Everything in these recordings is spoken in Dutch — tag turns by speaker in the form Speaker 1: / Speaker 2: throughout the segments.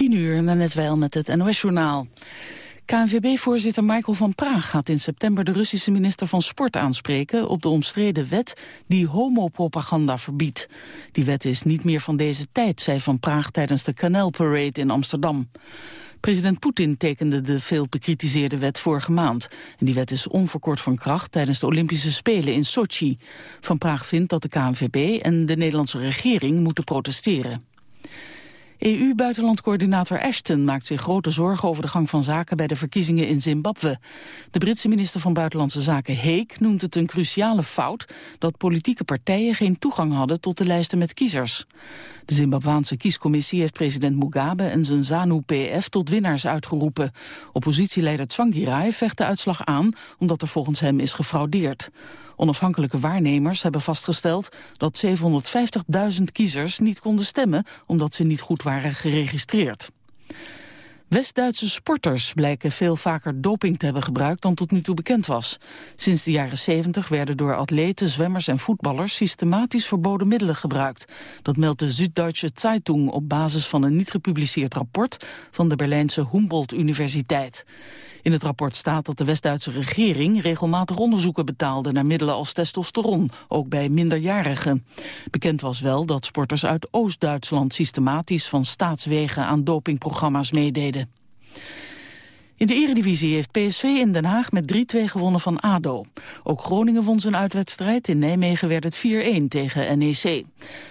Speaker 1: 10 uur, net wel met het NOS-journaal. KNVB-voorzitter Michael van Praag gaat in september de Russische minister van Sport aanspreken op de omstreden wet die homopropaganda verbiedt. Die wet is niet meer van deze tijd, zei Van Praag tijdens de Canal Parade in Amsterdam. President Poetin tekende de veel bekritiseerde wet vorige maand. En die wet is onverkort van kracht tijdens de Olympische Spelen in Sochi. Van Praag vindt dat de KNVB en de Nederlandse regering moeten protesteren. EU-buitenlandcoördinator Ashton maakt zich grote zorgen over de gang van zaken bij de verkiezingen in Zimbabwe. De Britse minister van Buitenlandse Zaken Heek noemt het een cruciale fout dat politieke partijen geen toegang hadden tot de lijsten met kiezers. De Zimbabwaanse kiescommissie heeft president Mugabe en zijn ZANU-PF tot winnaars uitgeroepen. Oppositieleider Tsvangirai vecht de uitslag aan omdat er volgens hem is gefraudeerd. Onafhankelijke waarnemers hebben vastgesteld dat 750.000 kiezers niet konden stemmen omdat ze niet goed waren geregistreerd. West-Duitse sporters blijken veel vaker doping te hebben gebruikt dan tot nu toe bekend was. Sinds de jaren 70 werden door atleten, zwemmers en voetballers systematisch verboden middelen gebruikt. Dat meldt de Süddeutsche Zeitung op basis van een niet gepubliceerd rapport van de Berlijnse Humboldt Universiteit. In het rapport staat dat de West-Duitse regering regelmatig onderzoeken betaalde naar middelen als testosteron, ook bij minderjarigen. Bekend was wel dat sporters uit Oost-Duitsland systematisch van staatswegen aan dopingprogramma's meededen. In de eredivisie heeft PSV in Den Haag met 3-2 gewonnen van ADO. Ook Groningen won zijn uitwedstrijd. In Nijmegen werd het 4-1 tegen NEC.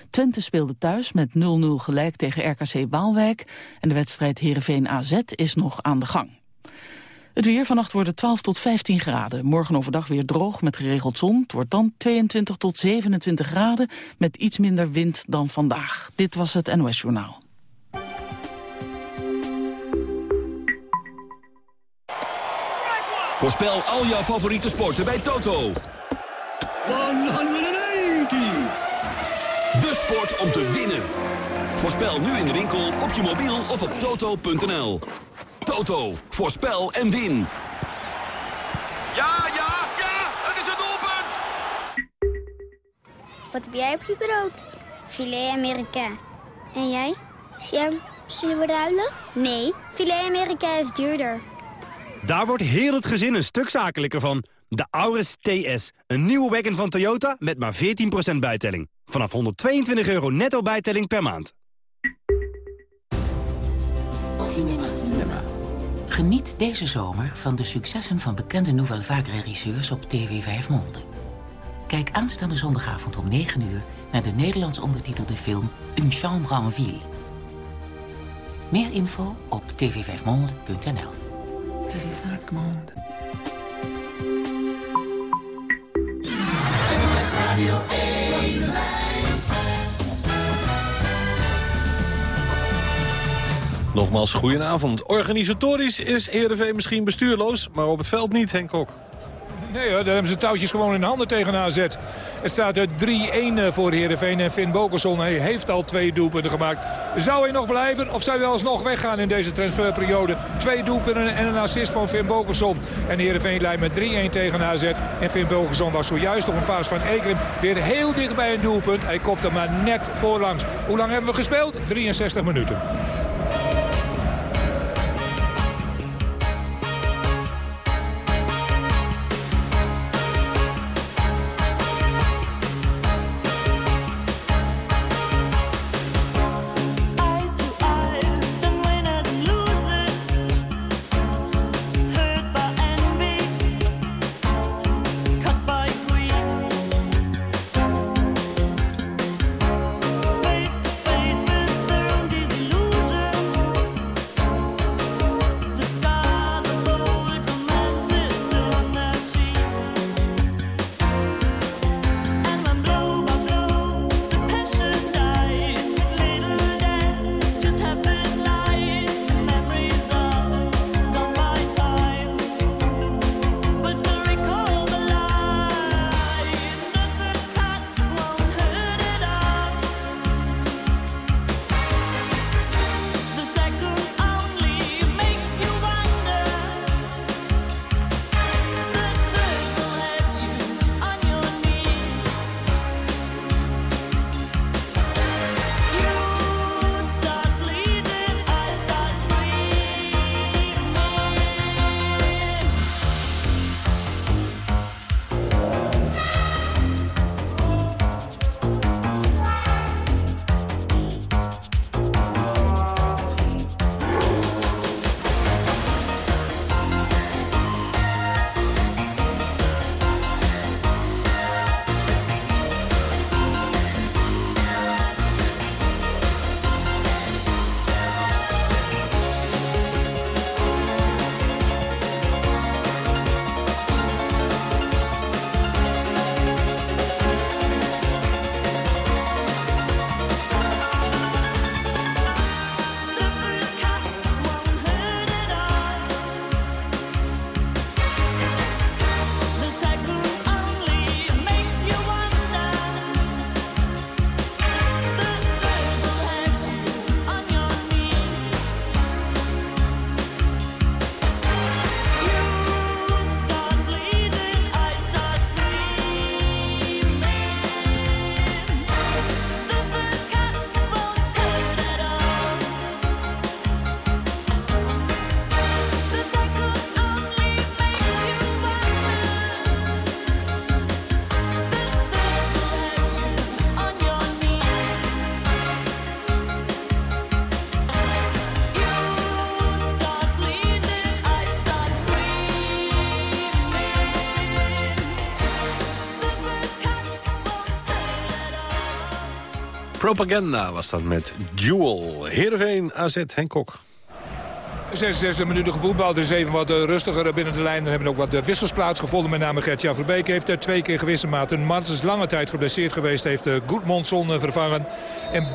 Speaker 1: Twente speelde thuis met 0-0 gelijk tegen RKC Waalwijk. En de wedstrijd Heerenveen-AZ is nog aan de gang. Het weer vannacht wordt 12 tot 15 graden. Morgen overdag weer droog met geregeld zon. Het wordt dan 22 tot 27 graden met iets minder wind dan vandaag. Dit was het NOS Journaal.
Speaker 2: Voorspel al jouw favoriete sporten bij Toto. 180! De sport om te winnen. Voorspel nu in de winkel, op je mobiel of op toto.nl. Toto, voorspel en win.
Speaker 3: Ja, ja, ja, het is een doelpunt!
Speaker 4: Wat heb jij op je brood? Filet Amerika. En jij? Sam, zullen we ruilen? Nee, filet Amerika is duurder.
Speaker 5: Daar wordt heel het gezin een stuk zakelijker van. De Auris TS, een nieuwe wagon van Toyota met maar 14% bijtelling. Vanaf 122 euro netto bijtelling per maand.
Speaker 6: Cinema. Geniet deze zomer van de successen van bekende Nouvelle Vague regisseurs op TV 5 Monde. Kijk aanstaande zondagavond om 9 uur naar de Nederlands ondertitelde film Une chambre en ville. Meer info op tv5monde.nl
Speaker 7: Nogmaals, goedenavond. Organisatorisch is Heerenveen misschien bestuurloos, maar op het veld niet, Henk Kok.
Speaker 8: Nee daar hebben ze touwtjes gewoon in de handen tegen AZ. Het staat er 3-1 voor Heerenveen en Finn Bokerson heeft al twee doelpunten gemaakt. Zou hij nog blijven of zou hij alsnog weggaan in deze transferperiode? Twee doelpunten en een assist van Finn Bokerson. En Heerenveen leidt met 3-1 tegen AZ. En Finn Bokerson was zojuist op een paas van Ekrim weer heel dicht bij een doelpunt. Hij kopte maar net voorlangs. Hoe lang hebben we gespeeld? 63 minuten.
Speaker 7: Propaganda was dat met Jewel. Heerenveen, AZ, Henk Kok.
Speaker 8: 66 minuten gevoetbald. is even wat eh, rustiger binnen de lijn. Er hebben ook wat eh, wissels plaatsgevonden. Met name Gertjan Verbeek heeft er twee keer gewisseld. Maarten Martens is lange tijd geblesseerd geweest. Heeft eh, Goedmondson vervangen. En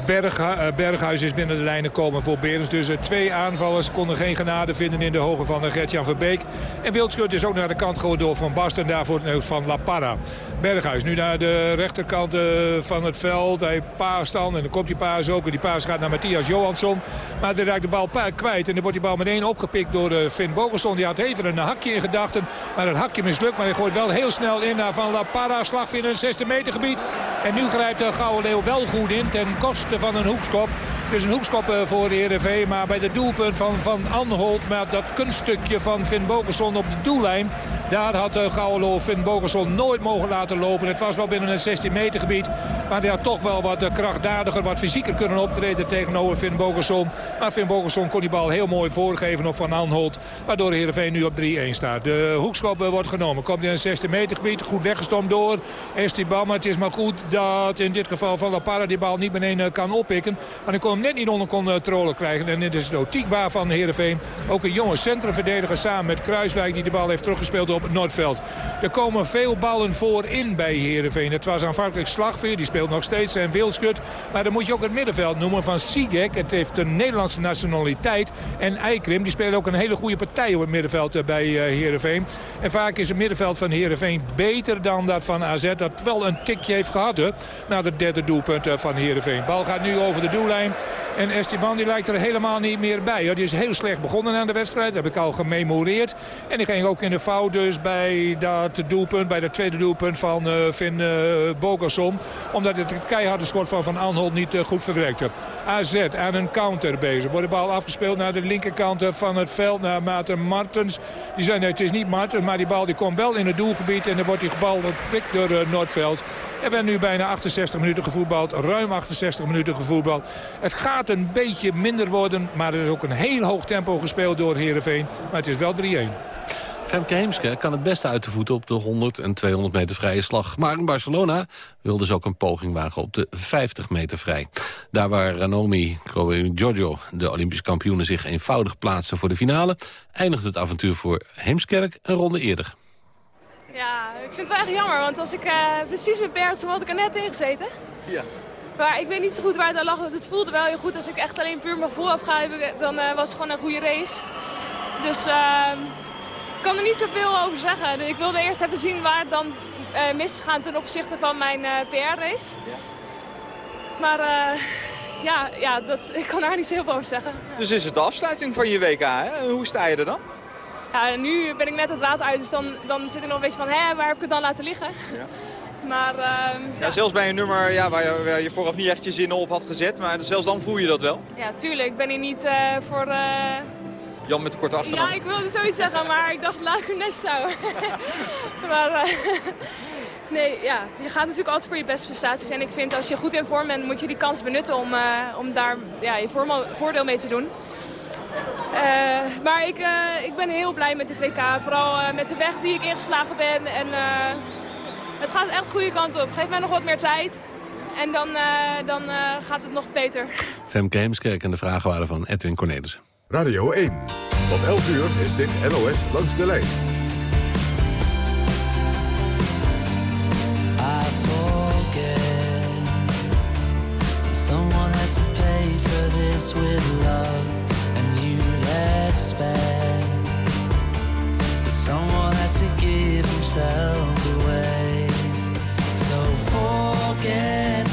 Speaker 8: Berghuis is binnen de lijnen komen voor Berens. Dus twee aanvallers konden geen genade vinden in de hoge van Gertjan Verbeek. En Wildschut is ook naar de kant gehoord door Van Basten. En daarvoor van La Parra. Berghuis nu naar de rechterkant van het veld. Hij paast dan en dan komt die paas ook. En die paas gaat naar Matthias Johansson. Maar hij raakt de bal kwijt. En dan wordt die bal meteen opgepikt door Finn Bogelson. Die had even een hakje in gedachten. Maar het hakje mislukt. Maar hij gooit wel heel snel in naar Van La Parra. Slag in een 16 meter gebied. En nu grijpt de Gouden Leeuw wel goed in. Ten koste van een hoekskop. Dus een hoekskop eh, voor Heerenveen. Maar bij de doelpunt van Van Anholt. Met dat kunststukje van Finn Bogelson op de doellijn. Daar had eh, Gouwelo Finn Bogelson nooit mogen laten lopen. Het was wel binnen een 16 meter gebied. Maar hij had toch wel wat krachtdadiger, wat fysieker kunnen optreden tegenover Finn Bogelson. Maar Finn Bogelson kon die bal heel mooi voorgeven op Van Anholt. Waardoor Heerenveen nu op 3-1 staat. De hoekschop eh, wordt genomen. Komt in een 16 meter gebied. Goed weggestomd door Esteban. Maar het is maar goed dat in dit geval Van La Parra die bal niet meteen kan oppikken. Maar hij kon net niet onder controle krijgen. En dit is het otiekbaar van Heerenveen. Ook een jonge centrumverdediger samen met Kruiswijk die de bal heeft teruggespeeld op het Noordveld. Er komen veel ballen voorin bij Heerenveen. Het was aanvankelijk Slagveer, die speelt nog steeds en Wildschut. Maar dan moet je ook het middenveld noemen van Sigek. Het heeft een Nederlandse nationaliteit. En Eikrim, die spelen ook een hele goede partij op het middenveld eh, bij eh, Heerenveen. En vaak is het middenveld van Heerenveen beter dan dat van AZ. Dat wel een tikje heeft gehad hè, na de derde doelpunt eh, van Heerenveen. Bal gaat nu over de doellijn. En Esteban die lijkt er helemaal niet meer bij. Die is heel slecht begonnen aan de wedstrijd. Dat heb ik al gememoreerd. En ik ging ook in de fout dus bij dat doelpunt, bij dat tweede doelpunt van uh, Finn uh. Omdat het het keiharde schot van Van Anholt niet uh, goed verwerkte. AZ aan een counter bezig. Wordt de bal afgespeeld naar de linkerkant van het veld. Naar Maarten Martens. Die zei, het is niet Martens, maar die bal die komt wel in het doelgebied. En dan wordt die bal gepikt door Noordveld. Er werden nu bijna 68 minuten gevoetbald. Ruim 68 minuten gevoetbald. Het gaat een beetje minder worden. Maar er is ook een heel hoog tempo gespeeld door Heerenveen. Maar het is wel 3-1.
Speaker 7: Femke Heemske kan het beste uit de voeten op de 100 en 200 meter vrije slag. Maar in Barcelona wilde ze ook een poging wagen op de 50 meter vrij. Daar waar Ranomi Giorgio, de Olympische kampioenen, zich eenvoudig plaatsen voor de finale... eindigt het avontuur voor Heemskerk een ronde eerder.
Speaker 9: Ja, ik vind het wel echt jammer, want als ik uh, precies met Bert had ik er net in gezeten. Ja. Maar ik weet niet zo goed waar het aan lag. Het voelde wel heel goed. Als ik echt alleen puur mijn gevoel afga, dan uh, was het gewoon een goede race. Dus uh, ik kan er niet zoveel over zeggen. Ik wilde eerst even zien waar het dan uh, misgaat ten opzichte van mijn PR-race. Ja. Maar ja, ja dat, ik kan daar niet zo heel veel over zeggen.
Speaker 10: Dus is het de afsluiting van je WK, hè? Hoe sta je er dan?
Speaker 9: Ja, nu ben ik net het water uit, dus dan, dan zit ik nog een beetje van, hé, waar heb ik het dan laten liggen? Ja. Maar, uh,
Speaker 10: ja, Zelfs bij een nummer ja, waar, je, waar je vooraf niet echt je zin op had gezet, maar zelfs dan voel je dat wel?
Speaker 9: Ja, tuurlijk. Ik ben hier niet uh, voor... Uh...
Speaker 10: Jan met de korte achternaam.
Speaker 9: Ja, ik wilde zoiets zeggen, maar ik dacht, laat ik hem netjes houden. maar nee, ja, je gaat natuurlijk altijd voor je beste prestaties. En ik vind als je goed in vorm bent, moet je die kans benutten om, om daar ja, je voordeel mee te doen. Uh, maar ik, uh, ik ben heel blij met dit WK. Vooral uh, met de weg die ik ingeslagen ben. En het gaat echt de goede kant op. Geef mij nog wat meer tijd. En dan, dan gaat het nog beter.
Speaker 7: Femke Heemskerk en de vragen waren van Edwin Cornelissen.
Speaker 11: Radio 1. Tot 11 uur is dit NOS langs de lijn. Expect that someone had to give themselves away. So forget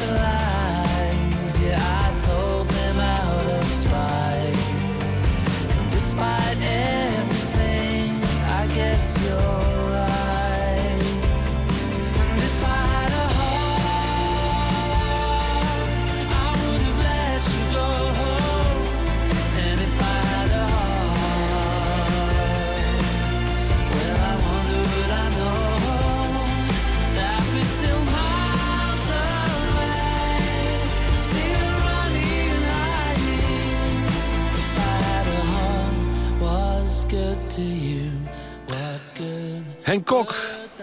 Speaker 7: Kok,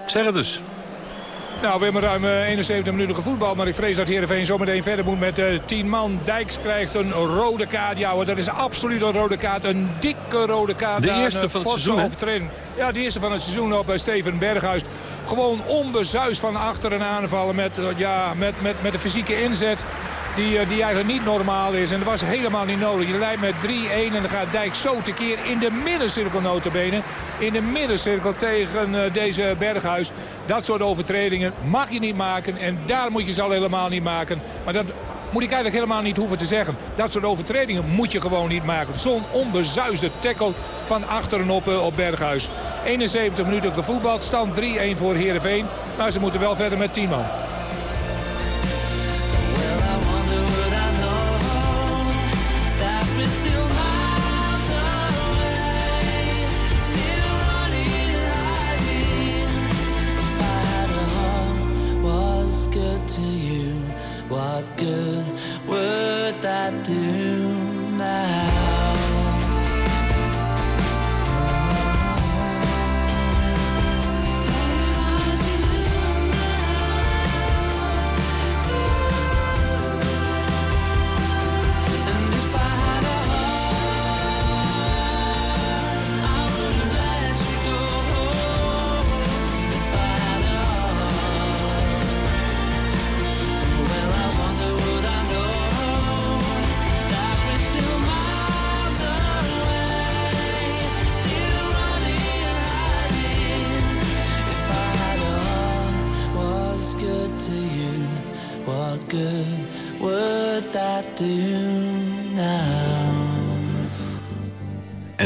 Speaker 7: zeg het dus.
Speaker 8: Nou, we hebben ruim 71 minuten gevoetbald. Maar ik vrees dat Heerenveen zometeen verder moet met uh, 10 man. Dijks krijgt een rode kaart. Ja, dat is absoluut een rode kaart. Een dikke rode kaart.
Speaker 7: De eerste van het seizoen,
Speaker 8: overtreding. Ja, de eerste van het seizoen op Steven Berghuis. Gewoon onbezuist van achteren aanvallen met, ja, met, met, met de fysieke inzet die, die eigenlijk niet normaal is. En dat was helemaal niet nodig. Je leidt met 3-1 en dan gaat Dijk zo tekeer in de middencirkel notabene. In de middencirkel tegen deze Berghuis. Dat soort overtredingen mag je niet maken. En daar moet je ze al helemaal niet maken. Maar dat moet ik eigenlijk helemaal niet hoeven te zeggen. Dat soort overtredingen moet je gewoon niet maken. Zo'n onbezuisde tackle van achteren op, op Berghuis. 71 minuten gevoetbald. Stand 3-1 voor Heerenveen. Maar ze moeten wel verder met 10 man.
Speaker 12: What good would that do now?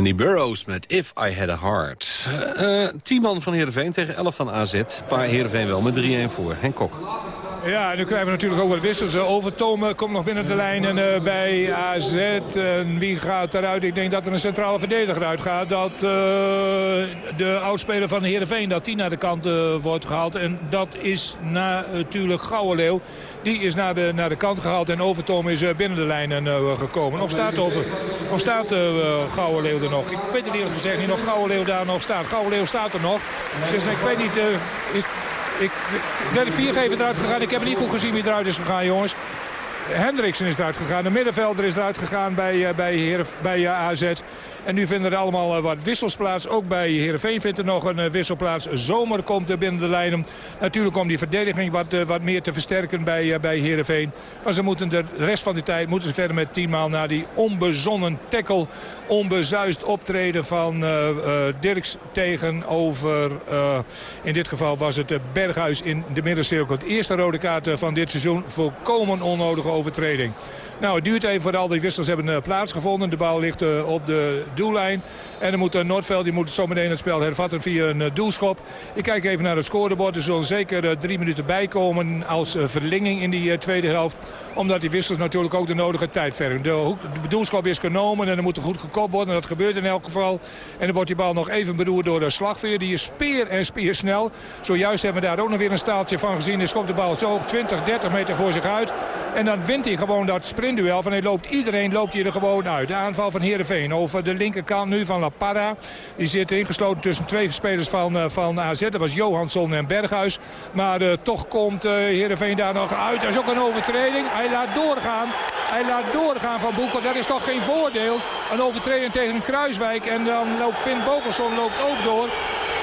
Speaker 7: Andy Burroughs met If I Had a Heart. Uh, 10 man van Heerenveen tegen 11 van AZ. Paar Heerenveen wel met 3-1 voor. Henk Kok.
Speaker 8: Ja, nu krijgen we natuurlijk ook wat wissels. Overtomen komt nog binnen de lijn en, uh, bij AZ. En wie gaat eruit? Ik denk dat er een centrale verdediger uitgaat. Dat uh, de oudspeler van Heerenveen, dat die naar de kant wordt gehaald. En dat is natuurlijk Gouwenleeuw. Die is naar de, naar de kant gehaald en Overtoom is binnen de lijnen gekomen. Of staat, over, of staat Gouwenleeuw er nog? Ik weet het eerlijk gezegd niet of Gouwenleeuw daar nog staat. Gouwenleeuw staat er nog. Dus ik weet niet... is, ik, de viergever eruit gegaan. Ik heb niet goed gezien wie eruit is gegaan, jongens. Hendriksen is eruit gegaan. De middenvelder is eruit gegaan bij, bij, Heer, bij AZ. En nu vinden er allemaal wat wissels plaats. Ook bij Heerenveen vindt er nog een wisselplaats. Zomer komt er binnen de lijnen. Natuurlijk om die verdediging wat, wat meer te versterken bij, bij Heerenveen. Maar ze moeten de rest van de tijd moeten ze verder met 10 maal naar die onbezonnen tackle. Onbezuist optreden van uh, Dirks tegenover... In dit geval was het Berghuis in de middencirkel. Het eerste rode kaart van dit seizoen. Volkomen onnodige overtreding. Nou, het duurt even voordat al die wissels hebben uh, plaatsgevonden. De bal ligt uh, op de doellijn. En dan moet uh, Noordveld die moet zometeen het spel hervatten via een doelschop. Ik kijk even naar het scorebord. Er zullen zeker drie minuten bijkomen als verlenging in die tweede helft. Omdat die wissels natuurlijk ook de nodige tijd vergen. De, doelschop is genomen en dan moet er goed gekopt worden. En dat gebeurt in elk geval. En dan wordt die bal nog even beroerd door de slagveer. Die is speer en spier snel. Zojuist hebben we daar ook nog weer een staaltje van gezien. Hij schopt de bal zo 20, 30 meter voor zich uit. En dan wint hij gewoon dat sprintduel. Van hij loopt, iedereen loopt hier er gewoon uit. De aanval van Heerenveen over de linkerkant nu van La Parra. Die zit ingesloten tussen twee spelers van, uh, van AZ. Dat was Johansson en Berghuis. Maar uh, toch komt uh, Heerenveen daar nog uit. Dat is ook een overtreding. Hij laat doorgaan. Hij laat doorgaan van Boekel. Dat is toch geen voordeel. Een overtreding tegen Kruiswijk. En dan loopt Finn Bokelson loopt ook door.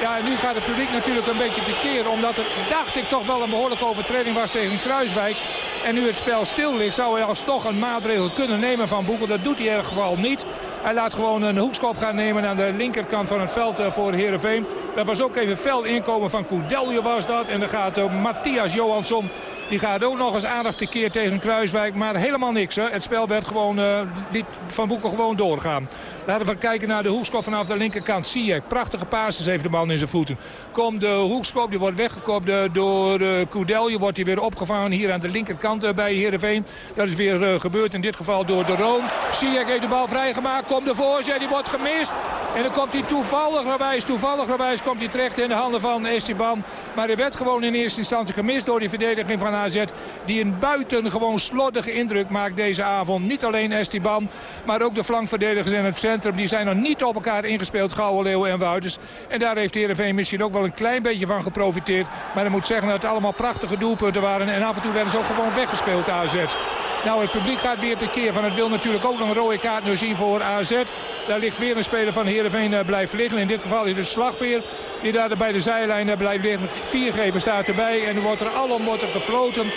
Speaker 8: Ja, en nu gaat het publiek natuurlijk een beetje tekeer. Omdat het, dacht ik, toch wel een behoorlijke overtreding was tegen Kruiswijk. En nu het spel stil ligt, zou hij alsnog een maatregel kunnen nemen van Boekel. Dat doet hij in ieder geval niet. Hij laat gewoon een hoekschop gaan nemen aan de linkerkant van het veld voor Heerenveen. Dat was ook even fel inkomen van Koedelje was dat. En dan gaat uh, Matthias Johansson die gaat ook nog eens aandacht tekeer tegen Kruiswijk. Maar helemaal niks. Hè. Het spel werd gewoon, uh, liet Van Boeken gewoon doorgaan. Laten we kijken naar de hoekschop vanaf de linkerkant. Ziyech, prachtige passes heeft de man in zijn voeten. Komt de hoekschop, die wordt weggekopt door uh, Koudelje. Wordt hij weer opgevangen hier aan de linkerkant uh, bij Heerenveen. Dat is weer uh, gebeurd in dit geval door de Room. Ziyech heeft de bal vrijgemaakt. Komt de voorzet, die wordt gemist. En dan komt hij toevallig toevallig komt hij terecht in de handen van Esteban. Maar hij werd gewoon in eerste instantie gemist door die verdediging van AZ. Die een buitengewoon slordige indruk maakt deze avond. Niet alleen Esteban, maar ook de flankverdedigers in het centrum. Die zijn nog niet op elkaar ingespeeld, Gouwe, Leeuw en Wouters. En daar heeft Heerenveen misschien ook wel een klein beetje van geprofiteerd. Maar ik moet zeggen dat het allemaal prachtige doelpunten waren. En af en toe werden ze ook gewoon weggespeeld, AZ. Nou, het publiek gaat weer tekeer van. Het wil natuurlijk ook nog een rode kaart nu zien voor AZ. Daar ligt weer een speler van Heerenveen uh, blijft liggen. In dit geval is het Slagveer die daar bij de zijlijn uh, blijft liggen. Viergever staat erbij en nu wordt er alom wordt er gefloten.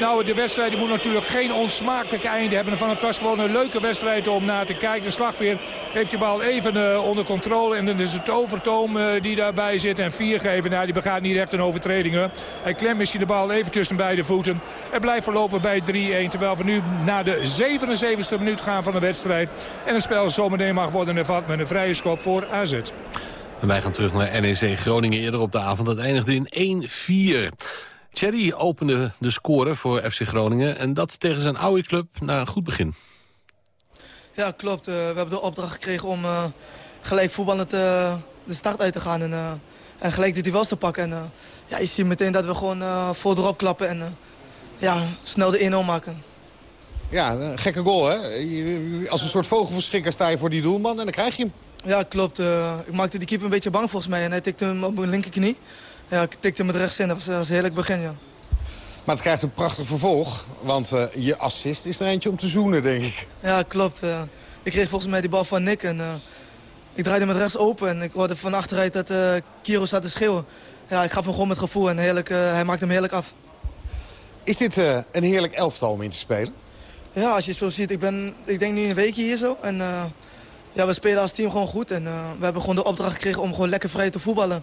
Speaker 8: Nou, de wedstrijd moet natuurlijk geen onsmakelijk einde hebben. Van het was gewoon een leuke wedstrijd om naar te kijken. Slagveer heeft de bal even uh, onder controle. En dan is het Overtoom uh, die daarbij zit. En viergever, nou, die begaat niet echt een overtreding. Hè. Hij klemt misschien de bal even tussen beide voeten. En blijft verlopen bij 3-1. Terwijl we nu naar de 77e minuut gaan van de wedstrijd. En het spel zometeen mag worden hervat met een vrije schop voor AZ.
Speaker 7: En wij gaan terug naar NEC Groningen eerder op de avond. Dat eindigde in 1-4. Thierry opende de score voor FC Groningen. En dat tegen zijn oude club na een goed begin.
Speaker 13: Ja, klopt. Uh, we hebben de opdracht gekregen om uh, gelijk voetballen te, de start uit te gaan. En, uh, en gelijk de duels te pakken. En ja, je ziet meteen dat we gewoon voor erop klappen en ja, snel de 1-0 maken.
Speaker 14: Ja, een gekke goal hè. Als een soort vogelverschrikker sta je voor die doelman en dan krijg je hem.
Speaker 13: Ja, klopt. ik maakte die keeper een beetje bang volgens mij. En hij tikte hem op mijn linkerknie. Ja, ik tikte met rechts in. Dat was, was een heerlijk begin, ja.
Speaker 14: Maar het krijgt een prachtig vervolg. Want uh, je assist is er eentje om te zoenen, denk ik.
Speaker 13: Ja, klopt. Uh, ik kreeg volgens mij die bal van Nick. En, uh, ik draaide met rechts open. En ik hoorde van achteruit dat uh, Kiro zat te schreeuwen. Ja, ik gaf hem gewoon met gevoel. En heerlijk, hij maakte hem heerlijk af.
Speaker 14: Is dit een heerlijk elftal om in te spelen?
Speaker 13: Ja, als je het zo ziet. Ik, ben, ik denk nu een weekje hier zo. En ja, we spelen als team gewoon goed. En we hebben gewoon de opdracht gekregen om gewoon lekker vrij te voetballen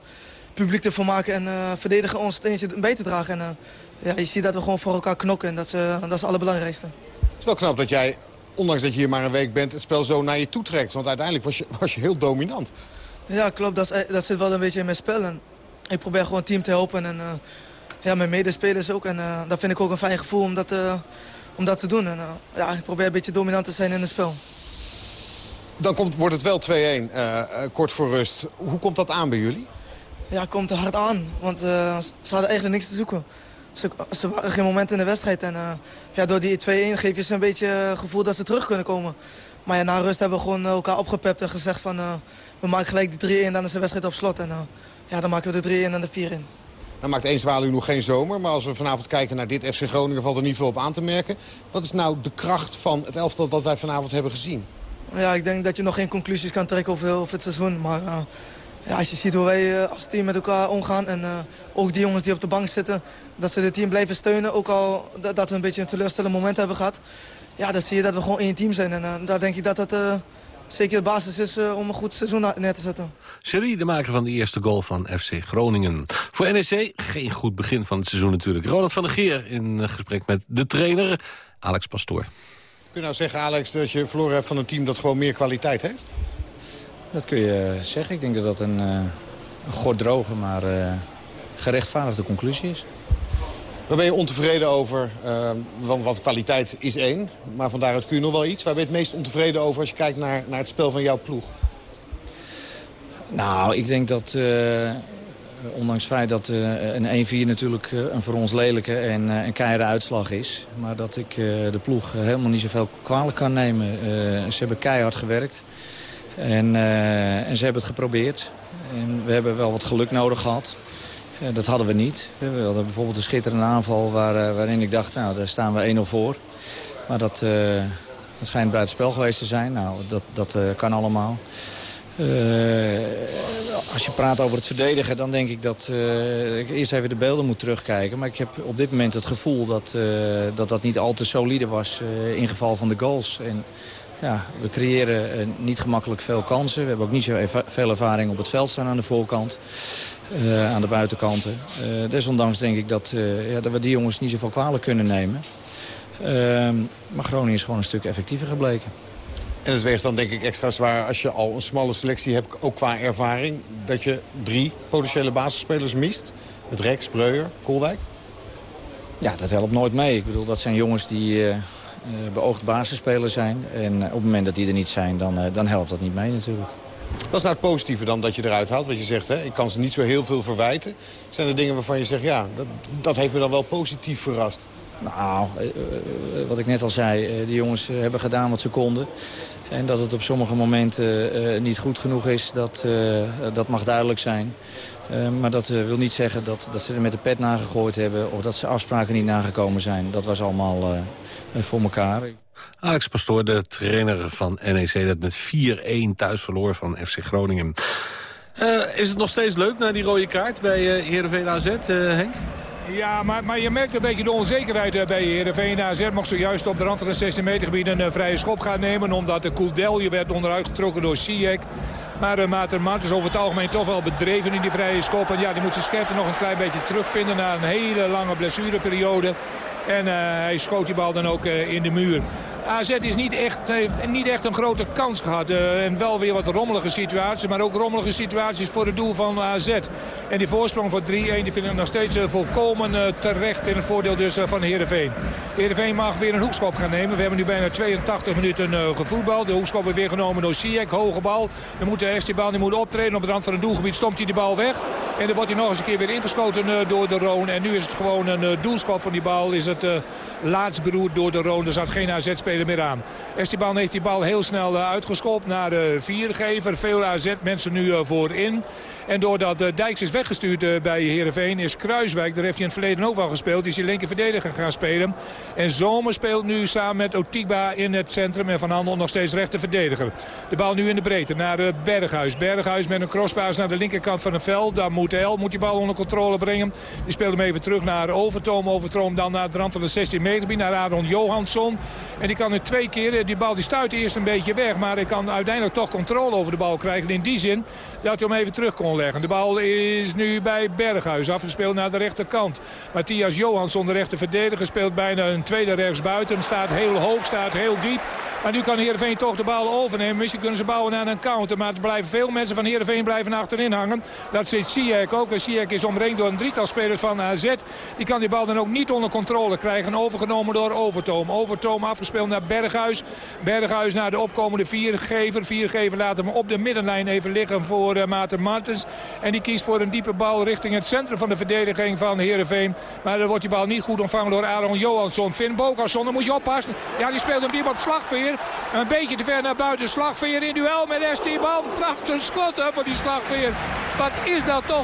Speaker 13: publiek te vermaken en uh, verdedigen ons steentje bij te dragen. En, uh, ja, je ziet dat we gewoon voor elkaar knokken en dat is, uh, dat is het allerbelangrijkste.
Speaker 14: Het is wel knap dat jij, ondanks dat je hier maar een week bent, het spel zo naar je toe trekt. Want uiteindelijk was je, was je heel dominant.
Speaker 13: Ja, klopt. Dat, is, dat zit wel een beetje in mijn spel. En ik probeer gewoon het team te helpen en ja, mijn medespelers ook. En dat vind ik ook een fijn gevoel om dat, om dat te doen. En, ja, ik probeer een beetje dominant te zijn in het spel.
Speaker 14: Dan komt, wordt het wel 2-1, kort voor rust. Hoe komt dat aan bij jullie?
Speaker 13: Ja, komt er hard aan. Want uh, ze hadden eigenlijk niks te zoeken. Ze, ze waren geen moment in de wedstrijd. En uh, ja, door die 2-1 geef je ze een beetje het gevoel dat ze terug kunnen komen. Maar ja, na rust hebben we gewoon elkaar opgepept en gezegd van... Uh, we maken gelijk die 3-1, dan is de wedstrijd op slot. En ja, dan maken we de 3-1 en de 4 in.
Speaker 14: Dan maakt één zwaluw nog geen zomer. Maar als we vanavond kijken naar dit FC Groningen valt er niet veel op aan te merken. Wat is nou de kracht van het elftal dat wij vanavond hebben gezien?
Speaker 13: Ja, ik denk dat je nog geen conclusies kan trekken over, over het seizoen. Maar ja, als je ziet hoe wij eh, als team met elkaar omgaan... en uh, ook die jongens die op de bank zitten... dat ze het team blijven steunen. Ook al dat we een beetje een teleurstellend moment hebben gehad. Ja, dan zie je dat we gewoon één team zijn. En uh, daar denk ik dat dat zeker de basis is om een goed seizoen neer te zetten.
Speaker 7: Serie, de maker van de eerste goal van FC Groningen. Voor NEC geen goed begin van het seizoen natuurlijk. Ronald van der Geer in gesprek met de trainer Alex Pastoor.
Speaker 14: Kun je nou zeggen, Alex, dat je verloren hebt van een team dat gewoon meer kwaliteit heeft?
Speaker 15: Dat kun je zeggen. Ik denk dat dat een, uh, een gordroge, maar uh, gerechtvaardigde conclusie is.
Speaker 14: Waar ben je ontevreden over? Uh, want, want, kwaliteit is één, maar van daaruit kun je nog wel iets. Waar ben je het meest ontevreden over als je kijkt naar, naar het spel van jouw ploeg?
Speaker 15: Nou, ik denk dat, uh, ondanks het feit dat uh, een 1-4 natuurlijk een voor ons lelijke en een keiharde uitslag is... maar dat ik de ploeg helemaal niet zoveel kwalijk kan nemen. ze hebben keihard gewerkt. En, uh, en ze hebben het geprobeerd. En we hebben wel wat geluk nodig gehad. Uh, dat hadden we niet. We hadden bijvoorbeeld een schitterende aanval waar, uh, waarin ik dacht, nou, daar staan we 1-0 voor. Maar dat, dat schijnt buitenspel geweest te zijn. Nou, dat, dat kan allemaal. als je praat over het verdedigen, dan denk ik dat ik eerst even de beelden moet terugkijken. Maar ik heb op dit moment het gevoel dat dat, dat niet al te solide was in geval van de goals. En ja, we creëren uh, niet gemakkelijk veel kansen. We hebben ook niet zo veel ervaring op het veld staan aan de voorkant. Uh, aan de buitenkanten. Uh, desondanks denk ik dat, ja, dat we die jongens niet zoveel kwalijk kunnen nemen. Ehm, maar Groningen is gewoon een stuk effectiever gebleken.
Speaker 14: En het weegt dan denk ik extra zwaar als je al een smalle selectie hebt, ook qua ervaring. Dat je drie potentiële basisspelers mist. Met Rex, Breuer, Kolwijk.
Speaker 15: Ja, dat helpt nooit mee. Ik bedoel, dat zijn jongens die beoogd basisspeler zijn. En uh, op het moment dat die er niet zijn, dan, uh, dan helpt dat niet mee natuurlijk.
Speaker 14: Wat is nou het positieve dan dat je eruit haalt? Wat je zegt, hè, ik kan ze niet zo heel veel verwijten. Zijn er dingen waarvan je zegt, ja, dat, dat heeft me dan wel positief verrast?
Speaker 15: Nou, eh, eh, wat ik net al zei, eh, die jongens eh, hebben gedaan wat ze konden. En dat het op sommige momenten eh, niet goed genoeg is, dat, eh, dat mag duidelijk zijn. Eh, maar dat eh, wil niet zeggen dat, dat ze er met de pet nagegooid hebben... of dat ze afspraken niet nagekomen zijn. Dat was allemaal eh, voor elkaar.
Speaker 7: Alex Pastoor, de trainer van NEC, dat met 4-1 thuis verloor van FC Groningen. Is het nog steeds leuk na die rode kaart bij uh, Heerenveen AZ, Henk?
Speaker 8: Ja, maar, maar je merkt een beetje de onzekerheid eh, bij Heerenveen. AZ mag zojuist op de rand van het 16 meter gebied een uh, vrije schop gaan nemen. Omdat de Koeldelje werd onderuit getrokken door Sijek. Maar uh, Maarten Mart is over het algemeen toch wel bedreven in die vrije schop. En ja, die moet zijn scherpte nog een klein beetje terugvinden na een hele lange blessureperiode. En hij schoot die bal dan ook in de muur. AZ is niet echt, heeft niet echt een grote kans gehad. Uh, en wel weer wat rommelige situaties. Maar ook rommelige situaties voor het doel van AZ. En die voorsprong voor 3-1 die vind ik nog steeds volkomen terecht. In het voordeel dus van Heerenveen. Heerenveen mag weer een hoekschop gaan nemen. We hebben nu bijna 82 minuten gevoetbald. De hoekschop weer genomen door Sijek. Hoge bal. Dan moet de bal die moet optreden. Op de rand van het doelgebied stomt hij de bal weg. En dan wordt hij nog eens een keer weer ingeschoten door de Roon. En nu is het gewoon een doelschop van die bal. Is het uh, laatst beroerd door de Roon. Er zat geen AZ-speler meer aan. Esteban heeft die bal heel snel uitgeschopt naar de viergever. Veel AZ-mensen nu voorin. En doordat Dijks is weggestuurd bij Heerenveen is Kruiswijk, daar heeft hij in het verleden ook al gespeeld, is hij linker verdediger gaan spelen. En Zomer speelt nu samen met Otigba in het centrum en Van Handel nog steeds rechter verdediger. De bal nu in de breedte naar Berghuis. Berghuis met een crosspaas naar de linkerkant van het veld. Daar moet Moet die bal onder controle brengen. Die speelt hem even terug naar Overtoom. Overtoom dan naar de rand van de 16 meter naar Aaron Johansson. En die kan nu twee keer, die bal die stuit eerst een beetje weg, maar hij kan uiteindelijk toch controle over de bal krijgen. In die zin dat hij hem even terug kon leggen. De bal is nu bij Berghuis afgespeeld naar de rechterkant. Matthias Johansson, de rechter verdediger, speelt bijna een tweede rechtsbuiten. Staat heel hoog, staat heel diep. Maar nu kan Heerenveen toch de bal overnemen. Misschien kunnen ze bouwen naar een counter. Maar er blijven veel mensen van Heerenveen blijven achterin hangen. Dat zit Sijek ook. En is omringd door een drietal spelers van AZ. Die kan die bal dan ook niet onder controle krijgen. Overgenomen door Overtoom. Overtoom afgespeeld naar Berghuis. Berghuis naar de opkomende viergever. Viergever laat hem op de middenlijn even liggen voor uh, Maarten Martens. En die kiest voor een diepe bal richting het centrum van de verdediging van Heerenveen. Maar dan wordt die bal niet goed ontvangen door Aaron Johansson. Finn Bogasson, dan moet je oppassen. Ja, die speelt hem diep op slagveer. Een beetje te ver naar buiten. Slagveer in duel met Esteban. Prachtig schot voor die slagveer. Wat is dat toch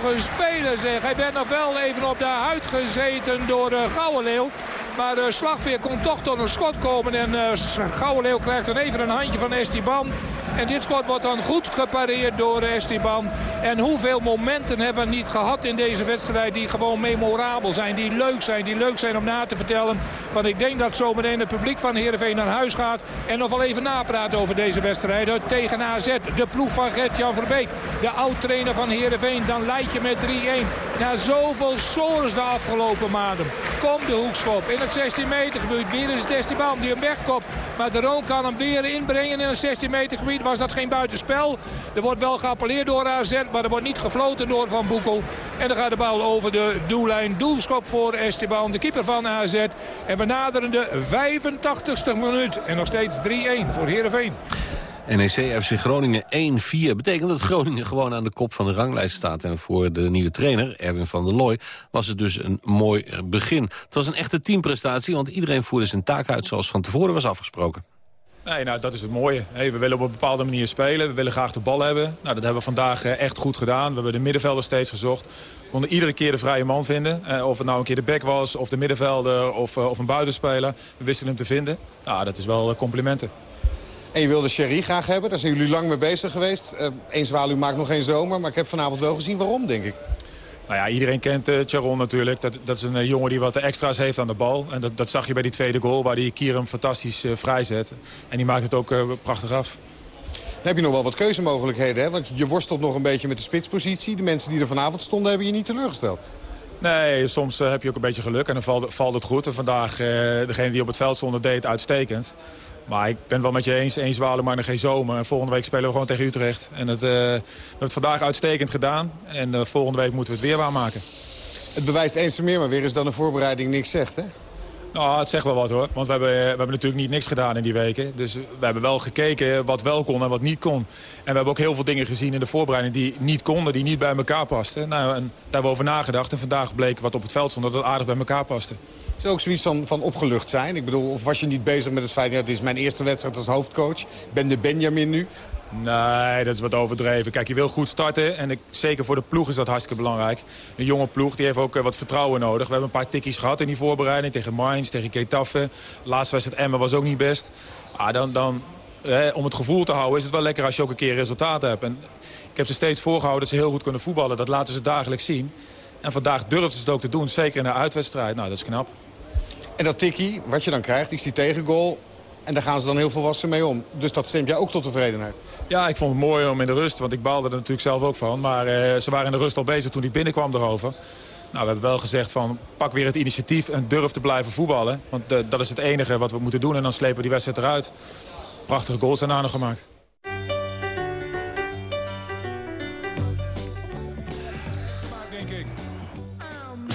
Speaker 8: zeg. Hij werd nog wel even op de huid gezeten door uh, Gouwenleeuw. Maar uh, Slagveer kon toch tot een schot komen. En uh, Gouwenleeuw krijgt dan even een handje van Esteban. En dit schot wordt dan goed gepareerd door Esteban. En hoeveel momenten hebben we niet gehad in deze wedstrijd... die gewoon memorabel zijn, die leuk zijn, die leuk zijn om na te vertellen. Van ik denk dat zometeen het publiek van Heerenveen naar huis gaat... en nog wel even napraat over deze wedstrijd. Tegen AZ, de ploeg van Gert-Jan Verbeek. De oud-trainer van Heerenveen. Dan leid je met 3-1. Na zoveel sores de afgelopen maanden. Komt de hoekschop in het 16 meter gebied. Weer is het Esteban die hem wegkopt. Maar de Roon kan hem weer inbrengen in het 16 meter gebied. Was dat geen buitenspel? Er wordt wel geappelleerd door AZ, maar er wordt niet gefloten door Van Boekel. En dan gaat de bal over de doellijn. Doelschop voor Esteban, de keeper van AZ. En we naderen de 85ste minuut. En nog steeds 3-1 voor Heerenveen.
Speaker 7: NEC FC Groningen 1-4 betekent dat Groningen gewoon aan de kop van de ranglijst staat. En voor de nieuwe trainer, Erwin van der Looy, was het dus een mooi begin. Het was een echte teamprestatie, want iedereen voerde zijn taak uit zoals van tevoren was afgesproken.
Speaker 16: Nee, nou, dat is het mooie. We willen op een bepaalde manier spelen. We willen graag de bal hebben. Nou, dat hebben we vandaag echt goed gedaan. We hebben de middenvelden steeds gezocht. We konden iedere keer de vrije man vinden. Eh, of het nou een keer de back was, of de middenvelder, of, uh, of een buitenspeler. We wisten hem te vinden. Nou, dat is wel complimenten.
Speaker 14: En je wilde Sherry graag hebben. Daar zijn jullie lang mee bezig geweest. Eén zwaluw maakt nog geen zomer. Maar ik heb vanavond wel gezien waarom, denk ik.
Speaker 16: Nou ja, iedereen kent uh, Charon natuurlijk. Dat, dat is een uh, jongen die wat extra's heeft aan de bal. En dat, dat zag je bij die tweede goal, waar die Kierum fantastisch uh, vrijzet. En die maakt het ook prachtig af.
Speaker 14: Dan heb je nog wel wat keuzemogelijkheden, hè? Want je worstelt nog een beetje met de spitspositie. De mensen die er vanavond stonden, hebben je niet teleurgesteld.
Speaker 16: Nee, soms heb je ook een beetje geluk en dan valt, valt het goed. En vandaag, degene die op het veld stond, deed uituitstekend. Maar ik ben wel met je eens, één zwalen, maar nog geen zomer. En volgende week spelen we gewoon tegen Utrecht. En het, uh, we hebben het vandaag uitstekend gedaan. En uh, volgende week moeten we het weer waarmaken.
Speaker 14: Het bewijst eens te meer maar weer eens dat een voorbereiding niks zegt, hè?
Speaker 16: Nou, het zegt wel wat hoor. Want we hebben, we hebben natuurlijk niet niks gedaan in die weken. Dus we hebben wel gekeken wat wel kon en wat niet kon. En we hebben ook heel veel dingen gezien in de voorbereiding die niet konden, die niet bij elkaar pasten. Nou, en daar hebben we over nagedacht. En vandaag bleek wat op het veld stond dat het aardig bij elkaar paste.
Speaker 14: Is ook zoiets van, opgelucht zijn? Ik bedoel, of was je niet bezig met het feit... dat het is mijn eerste wedstrijd als hoofdcoach. Ik ben de Benjamin nu.
Speaker 16: Nee, dat is wat overdreven. Kijk, je wil goed starten. En zeker voor de ploeg is dat hartstikke belangrijk. Een jonge ploeg die heeft ook eh, wat vertrouwen nodig. We hebben een paar tikkies gehad in die voorbereiding. Tegen Mainz, tegen Getafe. Laatste wedstrijd Emmen was ook niet best. Ah, dan, dan, om het gevoel te houden is het wel lekker als je ook een keer resultaten hebt. En ik heb ze steeds voorgehouden dat ze heel goed kunnen voetballen. Dat laten ze dagelijks zien. En vandaag durfden ze het ook te doen. Zeker in de uitwedstrijd. Nou, dat is knap.
Speaker 14: En dat tikkie, wat je dan krijgt, is die tegengoal. En daar gaan ze dan heel volwassen mee om. Dus dat stemt jij ook tot tevredenheid.
Speaker 16: Ja, ik vond het mooi om in de rust, want ik baalde er natuurlijk zelf ook van. Maar eh, ze waren in de rust al bezig toen hij binnenkwam erover. Nou, we hebben wel gezegd van pak weer het initiatief en durf te blijven voetballen. Want eh, dat is het enige wat we moeten doen en dan slepen we die wedstrijd eruit. Prachtige goals zijn nog gemaakt.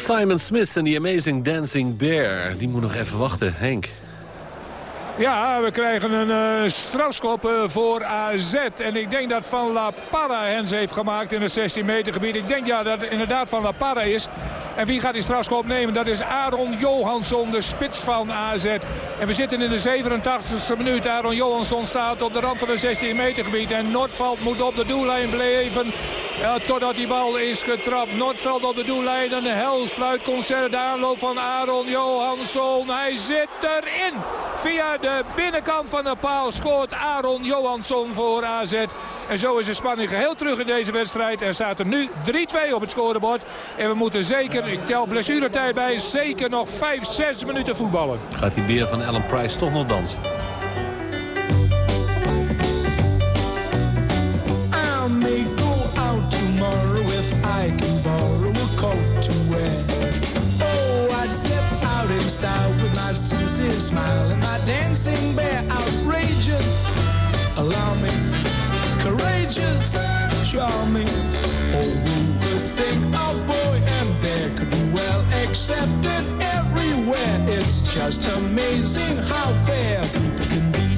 Speaker 7: Simon Smith en The Amazing Dancing Bear. Die moet nog even wachten, Henk.
Speaker 8: Ja, we krijgen een uh, strafschop uh, voor AZ. En ik denk dat Van La Parra hens heeft gemaakt in het 16 meter gebied. Ik denk ja, dat het inderdaad Van La Parra is. En wie gaat die strafschop nemen? Dat is Aaron Johansson, de spits van AZ. En we zitten in de 87e minuut. Aaron Johansson staat op de rand van het 16 meter gebied. En Noordveld moet op de doellijn blijven. Ja, totdat die bal is getrapt. Noordveld op de doellijn. Een hels fluitconcert. De aanloop van Aaron Johansson. Hij zit erin. Via de binnenkant van de paal scoort Aaron Johansson voor AZ. En zo is de spanning geheel terug in deze wedstrijd. Er staat er nu 3-2 op het scorebord. En we moeten zeker, ik tel blessuretijd bij, zeker nog 5, 6 minuten voetballen.
Speaker 7: Gaat die beer van Alan Price toch nog dansen?
Speaker 12: I may go out tomorrow if I can borrow a coat to wear. Oh, I'd step out in style sincere smile and my dancing bear. Outrageous, alarming, courageous, charming. Oh, who could think a boy and bear could be well accepted everywhere? It's just amazing how fair people can be.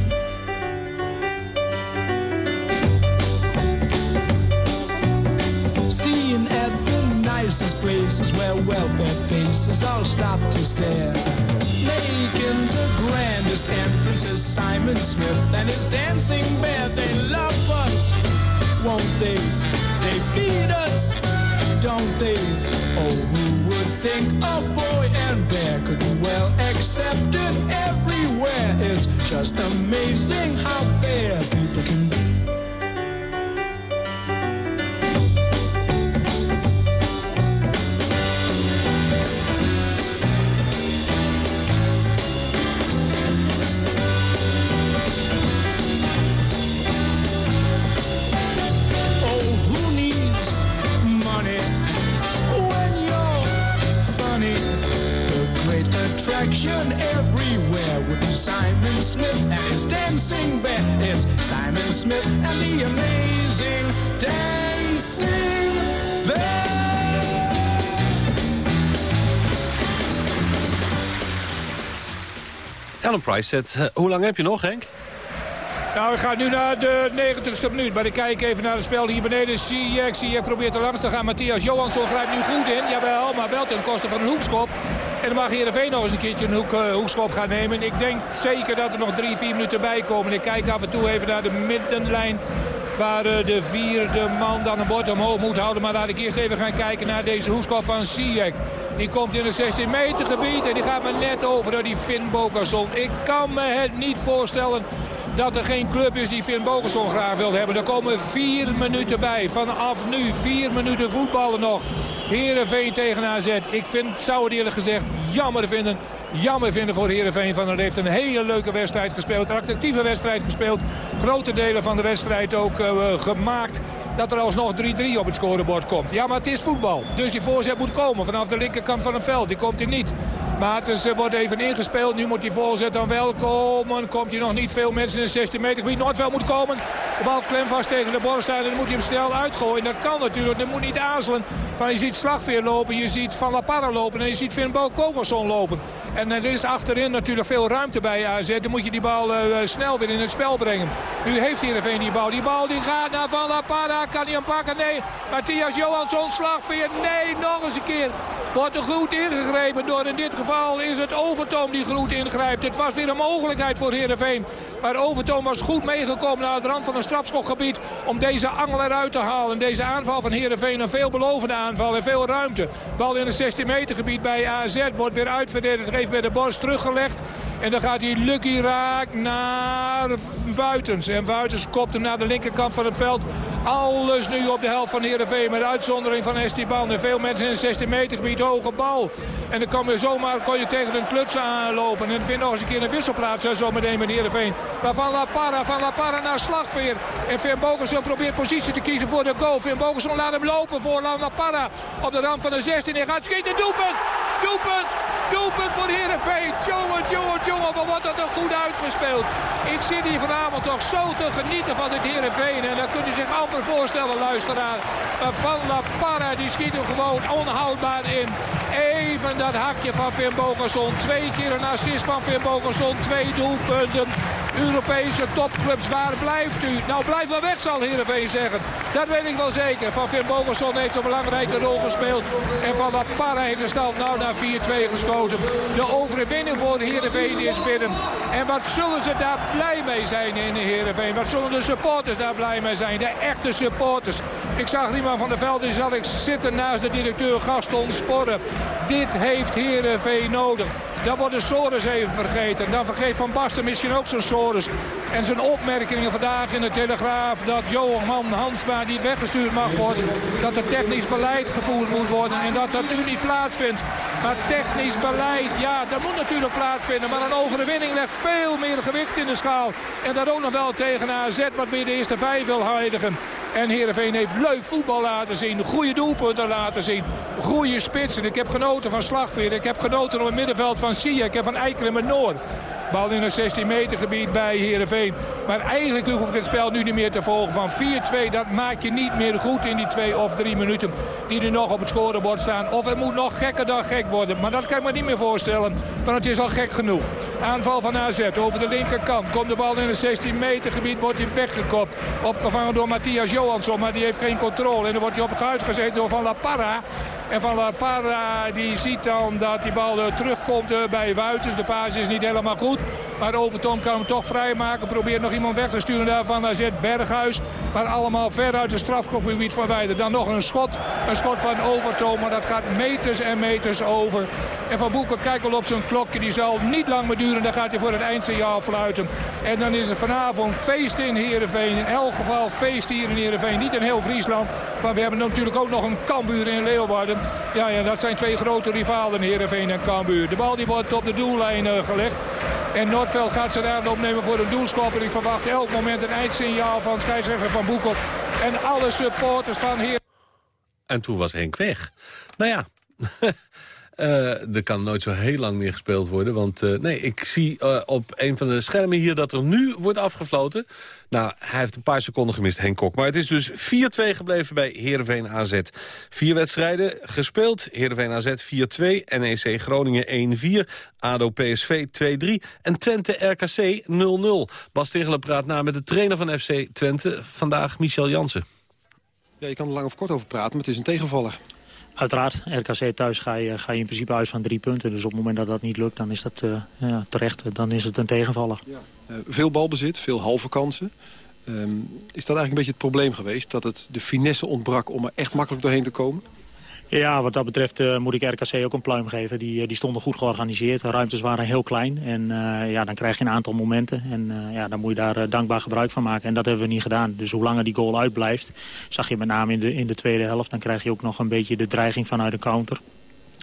Speaker 12: Seeing at the nicest places where welfare faces all stop to stare. Making the grandest entrances, Simon Smith and his dancing bear. They love us, won't they? They feed us, don't they? Oh, who would think a boy and bear could be well accepted everywhere? It's just amazing how fair attraction everywhere would be Simon Smith and his dancing bear. It's Simon Smith and the amazing dancing bear.
Speaker 7: Alan Price zet... eh, hoe lang heb je nog, Henk?
Speaker 8: Nou, we gaan nu naar de 90ste minuut. Maar ik kijk even naar het spel hier beneden. Ziyech, Ziyech probeert er langs te gaan. Matthias Johansson grijpt nu goed in. Jawel, maar wel ten koste van een hoekschop. En dan mag Heerenveen nog eens een keertje een hoek, eh, hoekschop gaan nemen. Ik denk zeker dat er nog drie, vier minuten bij komen. Ik kijk af en toe even naar de middenlijn. Waar eh, de vierde man dan een bord omhoog moet houden. Maar laat ik eerst even gaan kijken naar deze hoekschop van Ziyech. Die komt in het 16 meter gebied en die gaat maar net over door die Finn Bokerson. Ik kan me het niet voorstellen dat er geen club is die Finn Bogerson graag wil hebben. Er komen vier minuten bij. Vanaf nu vier minuten voetballen nog. Heerenveen tegen AZ. Ik vind, zou het eerlijk gezegd jammer vinden. Jammer vinden voor Heerenveen. Van er heeft een hele leuke wedstrijd gespeeld. Een attractieve wedstrijd gespeeld. Grote delen van de wedstrijd ook eh, gemaakt. Dat er alsnog 3-3 op het scorebord komt. Ja, maar het is voetbal. Dus die voorzet moet komen vanaf de linkerkant van het veld. Die komt er niet. Maartens wordt even ingespeeld. Nu moet die voorzet dan wel. Komt hij nog niet veel mensen in de 16 meter gebied. Noordveld moet komen. De bal klem vast tegen de borst. En dan moet hij hem snel uitgooien. Dat kan natuurlijk. Dat moet niet aarzelen. Maar je ziet Slagveer lopen. Je ziet Van La Parra lopen. En je ziet Finn Kogelson lopen. En er is achterin natuurlijk veel ruimte bij AZ. Dan moet je die bal uh, snel weer in het spel brengen. Nu heeft Heerenveen die bal. Die bal die gaat naar Van La Parra. Kan hij hem pakken? Nee. Matthias Johansson, Slagveer. Nee, nog eens een keer. Wordt er goed ingegrepen door in dit geval is het Overtoom die goed ingrijpt. Het was weer een mogelijkheid voor Heerenveen. Maar Overtoom was goed meegekomen naar het rand van een strafschopgebied om deze angel eruit te halen. Deze aanval van Heerenveen een veelbelovende aanval en veel ruimte. Bal in het 16 meter gebied bij AZ wordt weer uitverdedigd. Heeft bij de borst teruggelegd. En dan gaat hij Lucky raak naar Vuitens. En Vuitens kopt hem naar de linkerkant van het veld. Alles nu op de helft van Heerenveen. Met uitzondering van Esteban. En veel mensen in het 16 meter gebied. Hoge bal. En dan kom je zomaar kon je tegen een kluts aanlopen. En vind nog eens een keer een wisselplaats. Zo meteen met Heerenveen. Maar van La Parra, van La Parra naar Slagveer. En Finn Bogerson probeert positie te kiezen voor de goal. Finn Bogerson laat hem lopen voor La Parra. Op de rand van de 16. En gaat schieten. Doelpunt! Doelpunt! Doelpunt voor Heerenveen. Jongen, jongen, jongen. Wat wordt dat er goed uitgespeeld. Ik zit hier vanavond toch zo te genieten van dit Heerenveen. En dan kunt u zich amper voorstellen, luisteraar. Maar Van La Parra, die schiet hem gewoon onhoudbaar in. Even dat hakje van Finn Bogerson. Twee keer een assist van Finn Bogerson. Twee doelpunten. Europese topclubs, waar blijft u? Nou, blijf wel weg, zal Heerenveen zeggen. Dat weet ik wel zeker. Van Finn Bogerson heeft een belangrijke rol gespeeld. En Van Parra heeft de stand nou naar 4-2 geschoten. De overwinning voor Heerenveen is binnen. En wat zullen ze daar blij mee zijn in de Heerenveen? Wat zullen de supporters daar blij mee zijn? De echte supporters. Ik zag Riemann van der Velde zal ik zitten naast de directeur Gaston Sporren. Dit heeft Heerenveen nodig. Dan wordt de even vergeten. Dan vergeet Van Basten misschien ook zijn Sores. En zijn opmerkingen vandaag in de Telegraaf... dat Johan Hansma niet weggestuurd mag worden. Dat er technisch beleid gevoerd moet worden. En dat dat nu niet plaatsvindt. Maar technisch beleid, ja, dat moet natuurlijk plaatsvinden. Maar een overwinning legt veel meer gewicht in de schaal. En dat ook nog wel tegen AZ wat weer de eerste vijf wil heiligen. En Heerenveen heeft leuk voetbal laten zien. Goede doelpunten laten zien. Goede spitsen. Ik heb genoten van Slagveer. Ik heb genoten op het middenveld van Sijek en van Eikelen en Noor. Bal in een 16 meter gebied bij Heerenveen. Maar eigenlijk hoef ik het spel nu niet meer te volgen. Van 4-2, dat maak je niet meer goed in die twee of drie minuten die er nog op het scorebord staan. Of het moet nog gekker dan gek worden. Maar dat kan ik me niet meer voorstellen. Want het is al gek genoeg. Aanval van AZ over de linkerkant. Komt de bal in het 16 meter gebied, wordt hij weggekopt. Opgevangen door Matthias Maar die heeft geen controle. En dan wordt hij op het huid gezet door Van La Parra. En Van La Parra die ziet dan dat die bal terugkomt bij Wuitens. De paas is niet helemaal goed. Maar Overtoom kan hem toch vrijmaken. Probeert nog iemand weg te sturen daarvan. AZ Berghuis. Maar allemaal ver uit het strafgebied verwijderd. Dan nog een schot. Een schot van Overtoom. Maar dat gaat meters en meters over. En Van Boeken kijkt wel op zijn klokje. Die zal niet lang meer duren. Dan gaat hij voor het eindsignaal fluiten. En dan is het vanavond feest in Heerenveen. In elk geval feest hier in Heerenveen. Niet in heel Friesland. Maar we hebben natuurlijk ook nog een Kambuur in Leeuwarden. Ja, ja, dat zijn twee grote rivalen, Heerenveen en Kambuur. De bal die wordt op de doellijn uh, gelegd. En Noordveld gaat ze daar opnemen voor een doelschop. En ik verwacht elk moment een eindsignaal van scheidsrechter Van Boekel. En alle supporters van Heer...
Speaker 7: En toen was Henk weg. Nou ja, er kan nooit zo heel lang meer gespeeld worden. Want uh, nee, ik zie uh, op een van de schermen hier dat er nu wordt afgefloten. Nou, hij heeft een paar seconden gemist, Henk Kok. Maar het is dus 4-2 gebleven bij Heerenveen AZ. Vier wedstrijden gespeeld. Heerenveen AZ 4-2. NEC Groningen 1-4. ADO PSV 2-3. En Twente RKC 0-0. Bas Tegelen praat na met de trainer van FC Twente. Vandaag Michel Jansen.
Speaker 17: Ja, je kan er lang of kort over praten, maar het is een tegenvaller.
Speaker 18: Uiteraard, RKC thuis ga je, ga je in principe uit van drie punten. Dus op het moment dat dat niet lukt, dan is dat uh, ja, terecht. Dan is het een tegenvaller. Ja.
Speaker 17: Uh, veel balbezit, veel halve kansen. Um, is dat eigenlijk een beetje het probleem geweest? Dat het de finesse ontbrak om er echt makkelijk doorheen te komen?
Speaker 18: Ja, wat dat betreft uh, moet ik RKC ook een pluim geven. Die, die stonden goed georganiseerd. De ruimtes waren heel klein. En uh, ja, dan krijg je een aantal momenten. En ja, dan moet je daar dankbaar gebruik van maken. En dat hebben we niet gedaan. Dus hoe langer die goal uitblijft, zag je met name in de, in de tweede helft... dan krijg je ook nog een beetje de dreiging vanuit de counter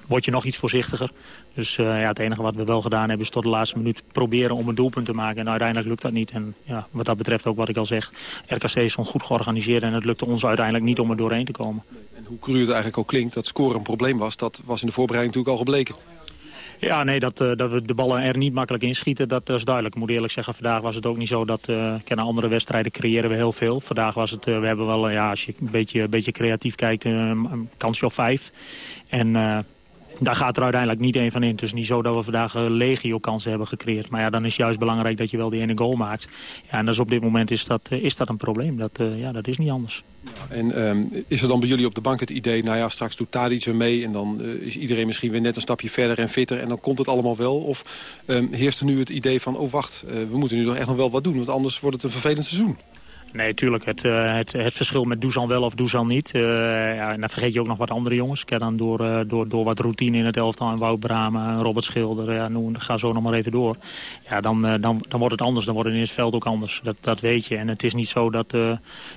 Speaker 18: word je nog iets voorzichtiger. Dus uh, ja, het enige wat we wel gedaan hebben is tot de laatste minuut proberen om een doelpunt te maken. En uiteindelijk lukt dat niet. En ja, wat dat betreft ook wat ik al zeg, RKC stond goed georganiseerd en het lukte ons uiteindelijk niet om er doorheen te komen.
Speaker 17: En hoe cru het eigenlijk ook klinkt, dat scoren een probleem was, dat was in de voorbereiding natuurlijk al gebleken.
Speaker 18: Ja, nee, dat, uh, dat we de ballen er niet makkelijk inschieten, dat, dat is duidelijk. Ik moet eerlijk zeggen, vandaag was het ook niet zo dat... Uh, na andere wedstrijden creëren we heel veel. Vandaag was het, uh, we hebben wel, ja, als je een beetje, een beetje creatief kijkt, een kansje of vijf. En daar gaat er uiteindelijk niet één van in. Is niet zo dat we vandaag legio kansen hebben gecreëerd. Maar ja, dan is juist belangrijk dat je wel die ene goal maakt. Ja, en dus op dit moment is dat, is dat een probleem. Dat, ja, dat is niet anders.
Speaker 17: En um, is er dan bij jullie op de bank het idee... nou ja, straks doet iets weer mee... en dan uh, is iedereen misschien weer net een stapje verder en fitter... en dan komt het allemaal wel? Of um, heerst er nu het idee van... oh wacht, we moeten nu toch echt nog wel wat doen... want anders wordt het een vervelend seizoen?
Speaker 18: Nee, tuurlijk. Het, uh, het, het verschil met Dusan wel of Dusan niet. Uh, ja, en dan vergeet je ook nog wat andere jongens. Dan door, uh, door, door wat routine in het elftal. En Wout Brama, Robert Schilder. Ja, noem, ga zo nog maar even door. Ja, dan, dan, dan wordt het anders. Dan wordt het in het veld ook anders. Dat, dat weet je. En het is niet zo dat...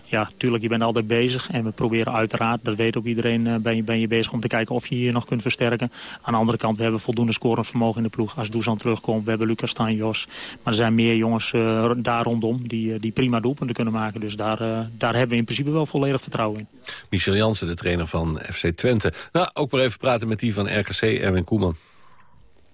Speaker 18: ja, tuurlijk, je bent altijd bezig. En we proberen uiteraard, dat weet ook iedereen... ben, je, ben je bezig om te kijken of je hier nog kunt versterken. Aan de andere kant, we hebben voldoende scorenvermogen in de ploeg. Als Dusan terugkomt, we hebben Lucas Stanjos. Maar er zijn meer jongens daar rondom die, die prima doelpunten kunnen maken. Dus daar, uh, daar hebben we in principe wel volledig vertrouwen in.
Speaker 7: Michel Jansen, de trainer van FC Twente. Nou, ook maar even praten met die van RKC, Erwin Koeman.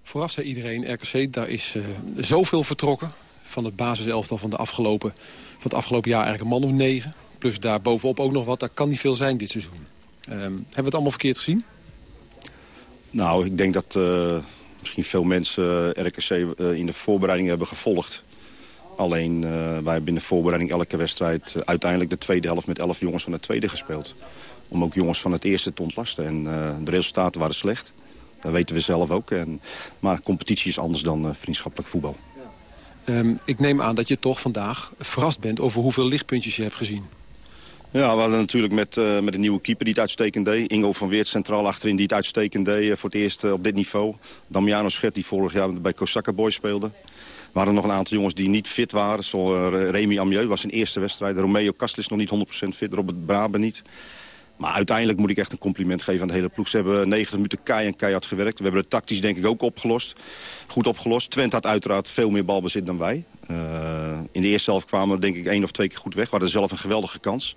Speaker 17: Vooraf zei iedereen, RKC, daar is uh, zoveel vertrokken... van het basiselftal van, de afgelopen, van het afgelopen jaar eigenlijk een man of negen. Plus daar bovenop ook nog wat. Dat kan niet veel zijn dit seizoen. Um, hebben we het allemaal verkeerd gezien?
Speaker 19: Nou, ik denk dat uh, misschien veel mensen RKC in de voorbereiding hebben gevolgd. Alleen uh, wij hebben in de voorbereiding elke wedstrijd... Uh, uiteindelijk de tweede helft met elf jongens van de tweede gespeeld. Om ook jongens van het eerste te ontlasten. En uh, de resultaten waren slecht. Dat weten we zelf ook. En, maar competitie is anders dan vriendschappelijk voetbal.
Speaker 17: Um, ik neem aan dat je toch vandaag verrast bent over hoeveel lichtpuntjes je hebt gezien.
Speaker 19: Ja, we hadden natuurlijk met, uh, met een nieuwe keeper die het uitstekend deed. Ingo van Weert centraal achterin die het uitstekend deed. Uh, voor het eerst uh, op dit niveau. Damiano Schet die vorig jaar bij Kosaka Boys speelde waren nog een aantal jongens die niet fit waren. Zoals uh, Remy Amieux was zijn eerste wedstrijd. Romeo Kastlis nog niet 100% fit. Robert Braben niet. Maar uiteindelijk moet ik echt een compliment geven aan de hele ploeg. Ze hebben 90 minuten kei en keihard gewerkt. We hebben het tactisch denk ik ook opgelost. Goed opgelost. Twente had uiteraard veel meer balbezit dan wij. Uh, in de eerste helft kwamen we denk ik één of twee keer goed weg. We hadden zelf een geweldige kans.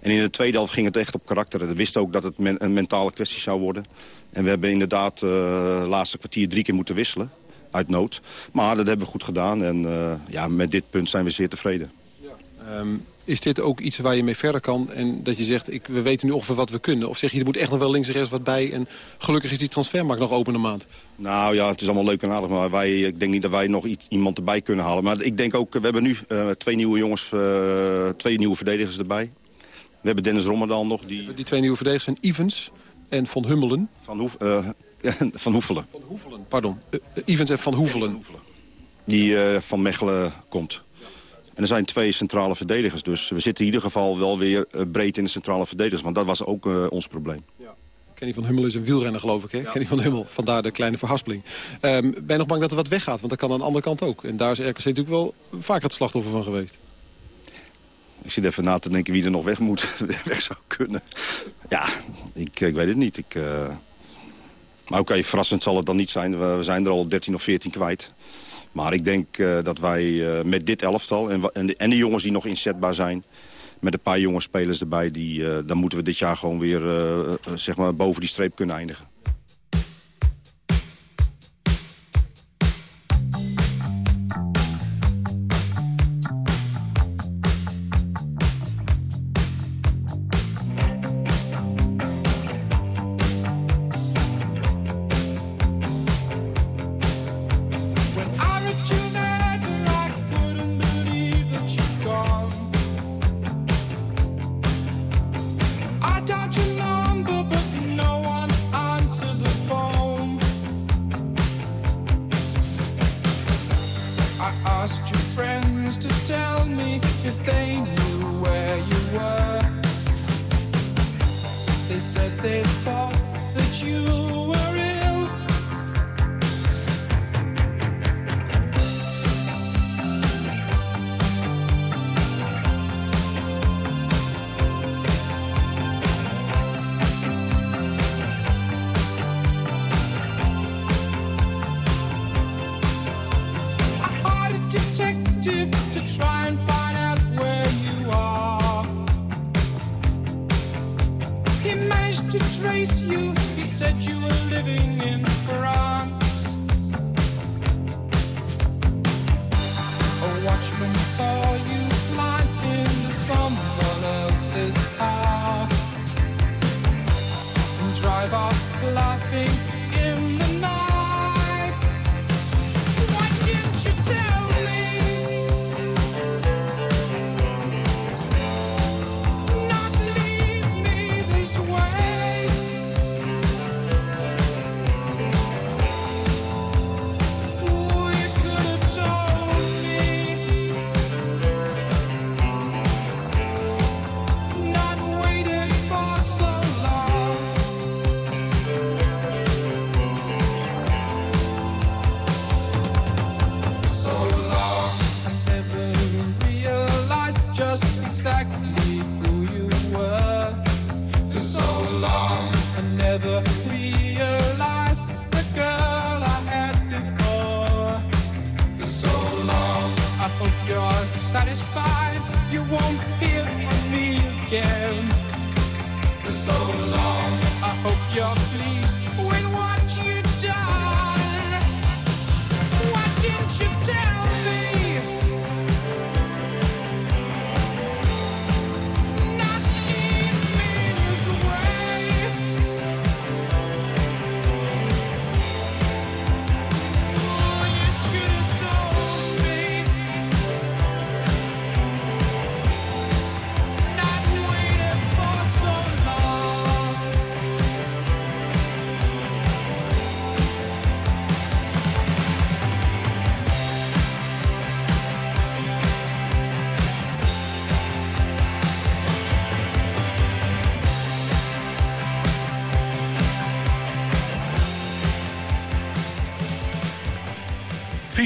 Speaker 19: En in de tweede helft ging het echt op karakter. We wisten ook dat het een mentale kwestie zou worden. En we hebben inderdaad het laatste kwartier drie keer moeten wisselen uit nood. Maar dat hebben we goed gedaan en uh, ja, met dit punt zijn we zeer tevreden.
Speaker 17: Ja. Um, is dit ook iets waar je mee verder kan en dat je zegt, ik, we weten nu ongeveer wat we kunnen? Of zeg je, er moet echt nog wel links en rechts wat bij en gelukkig is die transfermarkt nog open een maand?
Speaker 19: Nou ja, het is allemaal leuk en aardig, maar wij, ik denk niet dat wij nog iets, iemand erbij kunnen halen. Maar ik denk ook, we hebben nu uh, twee nieuwe jongens, uh, twee nieuwe verdedigers erbij. We hebben Dennis Rommerdaal nog. Die,
Speaker 17: die twee nieuwe verdedigers zijn Evans en Van Hummelen.
Speaker 19: Van Hoef, uh, van Hoevelen.
Speaker 17: Van Hoevelen, pardon. Uh, Evans en Van Hoevelen.
Speaker 19: Die uh, van Mechelen komt. En er zijn twee centrale verdedigers. Dus we zitten in ieder geval wel weer breed in de centrale verdedigers. Want dat was ook uh, ons probleem. Ja.
Speaker 17: Kenny van Hummel is een wielrenner, geloof ik. Hè? Ja. Kenny van Hummel, vandaar de kleine verhaspeling. Um, ben je nog bang dat er wat weggaat? Want dat kan aan de andere kant ook. En daar is RKC natuurlijk wel vaak het slachtoffer van geweest.
Speaker 19: Ik zit even na te denken wie er nog weg moet, weg zou kunnen. Ja, ik, ik weet het niet. Ik... Uh... Maar oké, okay, verrassend zal het dan niet zijn. We, zijn er al 13 of 14 kwijt. Maar ik denk uh, dat wij uh, met dit elftal en, en, de, en de jongens die nog inzetbaar zijn... met een paar jonge spelers erbij, die, uh, dan moeten we dit jaar gewoon weer zeg maar boven die streep kunnen eindigen.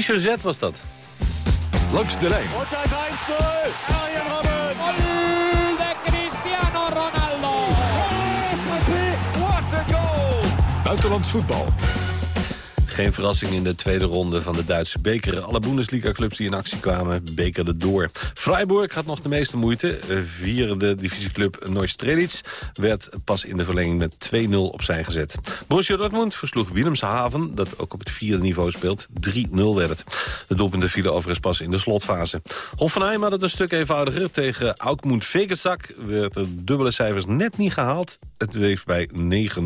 Speaker 7: Fischer Z was dat.
Speaker 2: Langs de lijn.
Speaker 11: Da ist 1-0. Arjen Robben.
Speaker 20: Gol de Cristiano Ronaldo.
Speaker 3: What a goal!
Speaker 2: Buitenlands voetbal.
Speaker 7: Geen verrassing in de tweede ronde van de Duitse beker. Alle Bundesliga-clubs die in actie kwamen, bekerden door. Freiburg had nog de meeste moeite. Vierde divisieclub Neustrelitz werd pas in de verlenging met 2-0 opzij gezet. Borussia Dortmund versloeg Willemshaven, dat ook op het vierde niveau speelt. 3-0 werd het. De doelpunten vielen overigens pas in de slotfase. Hoffenheim had het een stuk eenvoudiger. Tegen Aukmund Vegesak werd er dubbele cijfers net niet gehaald. Het weef bij 9-0.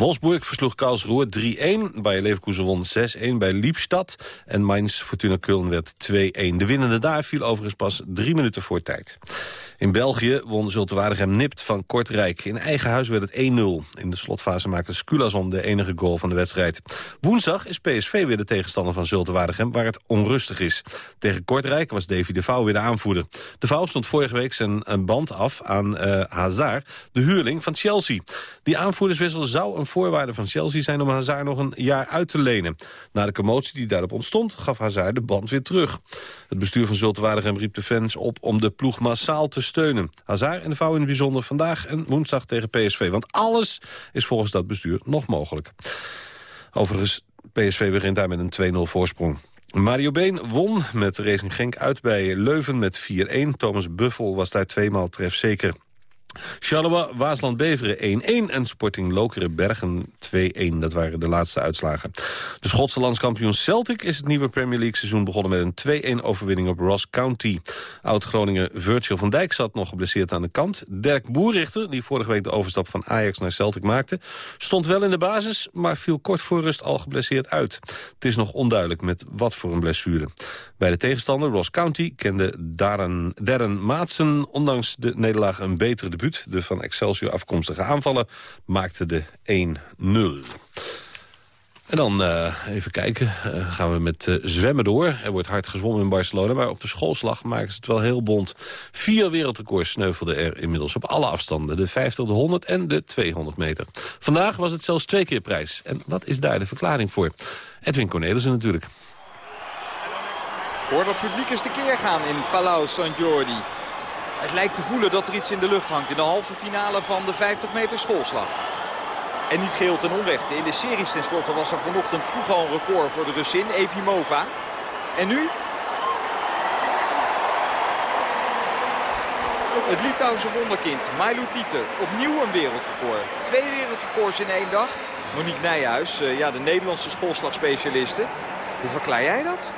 Speaker 7: Wolfsburg versloeg Karlsruhe 3-1. Bayer Leverkusen won 6-1 bij Liepstad. En Mainz Fortuna Köln werd 2-1. De winnende daar viel overigens pas drie minuten voor tijd. In België won Zulte Waregem nipt van Kortrijk. In eigen huis werd het 1-0. In de slotfase maakte Skulason de enige goal van de wedstrijd. Woensdag is PSV weer de tegenstander van Zulte Waregem... waar het onrustig is. Tegen Kortrijk was Davy de Vouw weer de aanvoerder. De Vouw stond vorige week zijn band af aan uh, Hazard, de huurling van Chelsea. Die aanvoerderswissel zou een voorwaarde van Chelsea zijn... om Hazard nog een jaar uit te lenen. Na de commotie die daarop ontstond, gaf Hazard de band weer terug. Het bestuur van Zulte Waregem riep de fans op om de ploeg massaal te steunen. Hazard en de vrouw in het bijzonder vandaag en woensdag tegen PSV. Want alles is volgens dat bestuur nog mogelijk. Overigens, PSV begint daar met een 2-0 voorsprong. Mario Been won met Racing Genk uit bij Leuven met 4-1. Thomas Buffel was daar tweemaal trefzeker. Charleroi, Waasland-Beveren 1-1 en Sporting Lokeren Bergen 2-1. Dat waren de laatste uitslagen. De Schotse landskampioen Celtic is het nieuwe Premier League seizoen begonnen met een 2-1 overwinning op Ross County. Oud-Groningen Virgil van Dijk zat nog geblesseerd aan de kant. Dirk Boerrichter, die vorige week de overstap van Ajax naar Celtic maakte, stond wel in de basis, maar viel kort voor rust al geblesseerd uit. Het is nog onduidelijk met wat voor een blessure. Bij de tegenstander Ross County kende Darren, Darren Maatsen ondanks de nederlaag een betere debuut. De van Excelsior afkomstige aanvallen maakte de 1-0. En dan uh, even kijken, uh, gaan we met uh, zwemmen door. Er wordt hard gezwommen in Barcelona, maar op de schoolslag maken ze het wel heel bond. Vier wereldrecords sneuvelden er inmiddels op alle afstanden. De 50, de 100 en de 200 meter. Vandaag was het zelfs twee keer prijs. En wat is daar de verklaring voor? Edwin Cornelissen natuurlijk.
Speaker 10: Hoor dat publiek eens tekeer gaan in Palau San Jordi. Het lijkt te voelen dat er iets in de lucht hangt in de halve finale van de 50 meter schoolslag. En niet geheel ten onrechte. In de series tenslotte was er vanochtend vroeg al een record voor de Russin, Evimova. En nu? Het Litouwse wonderkind, Mailu Tite. Opnieuw een wereldrecord. Twee wereldrecords in één dag. Monique Nijhuis, ja, de Nederlandse schoolslagspecialiste. Hoe verklaar jij dat?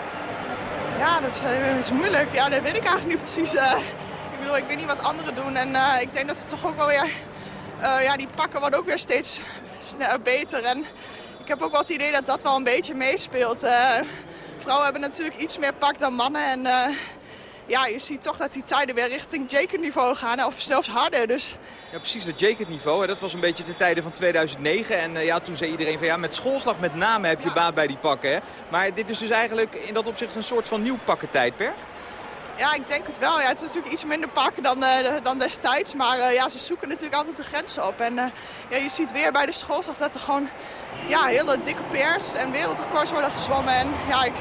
Speaker 21: Ja, dat is, moeilijk. Ja, dat weet ik eigenlijk niet precies. Ik bedoel, ik weet niet wat anderen doen. En uh, ik denk dat het toch ook wel weer... Uh, ja, die pakken worden ook weer steeds beter. En ik heb ook wel het idee dat dat wel een beetje meespeelt. vrouwen hebben natuurlijk iets meer pak dan mannen. En ja, je ziet toch dat die tijden weer richting Jacob-niveau gaan. Of zelfs harder. Dus...
Speaker 10: Ja, precies, dat Jacob-niveau. Dat was een beetje de tijden van 2009. En uh, ja, toen zei iedereen van ja, met schoolslag met name heb je ja. baat bij die pakken. Hè? Maar dit is dus eigenlijk in dat opzicht een soort van nieuw pakkentijdperk.
Speaker 21: Ja, ik denk het wel. Ja, het is natuurlijk iets minder pakken dan, uh, dan destijds. Maar uh, ja, ze zoeken natuurlijk altijd de grenzen op. En uh, ja, je ziet weer bij de schoolslag dat er gewoon ja, hele dikke pers en wereldrecords worden gezwommen. En ja, ik,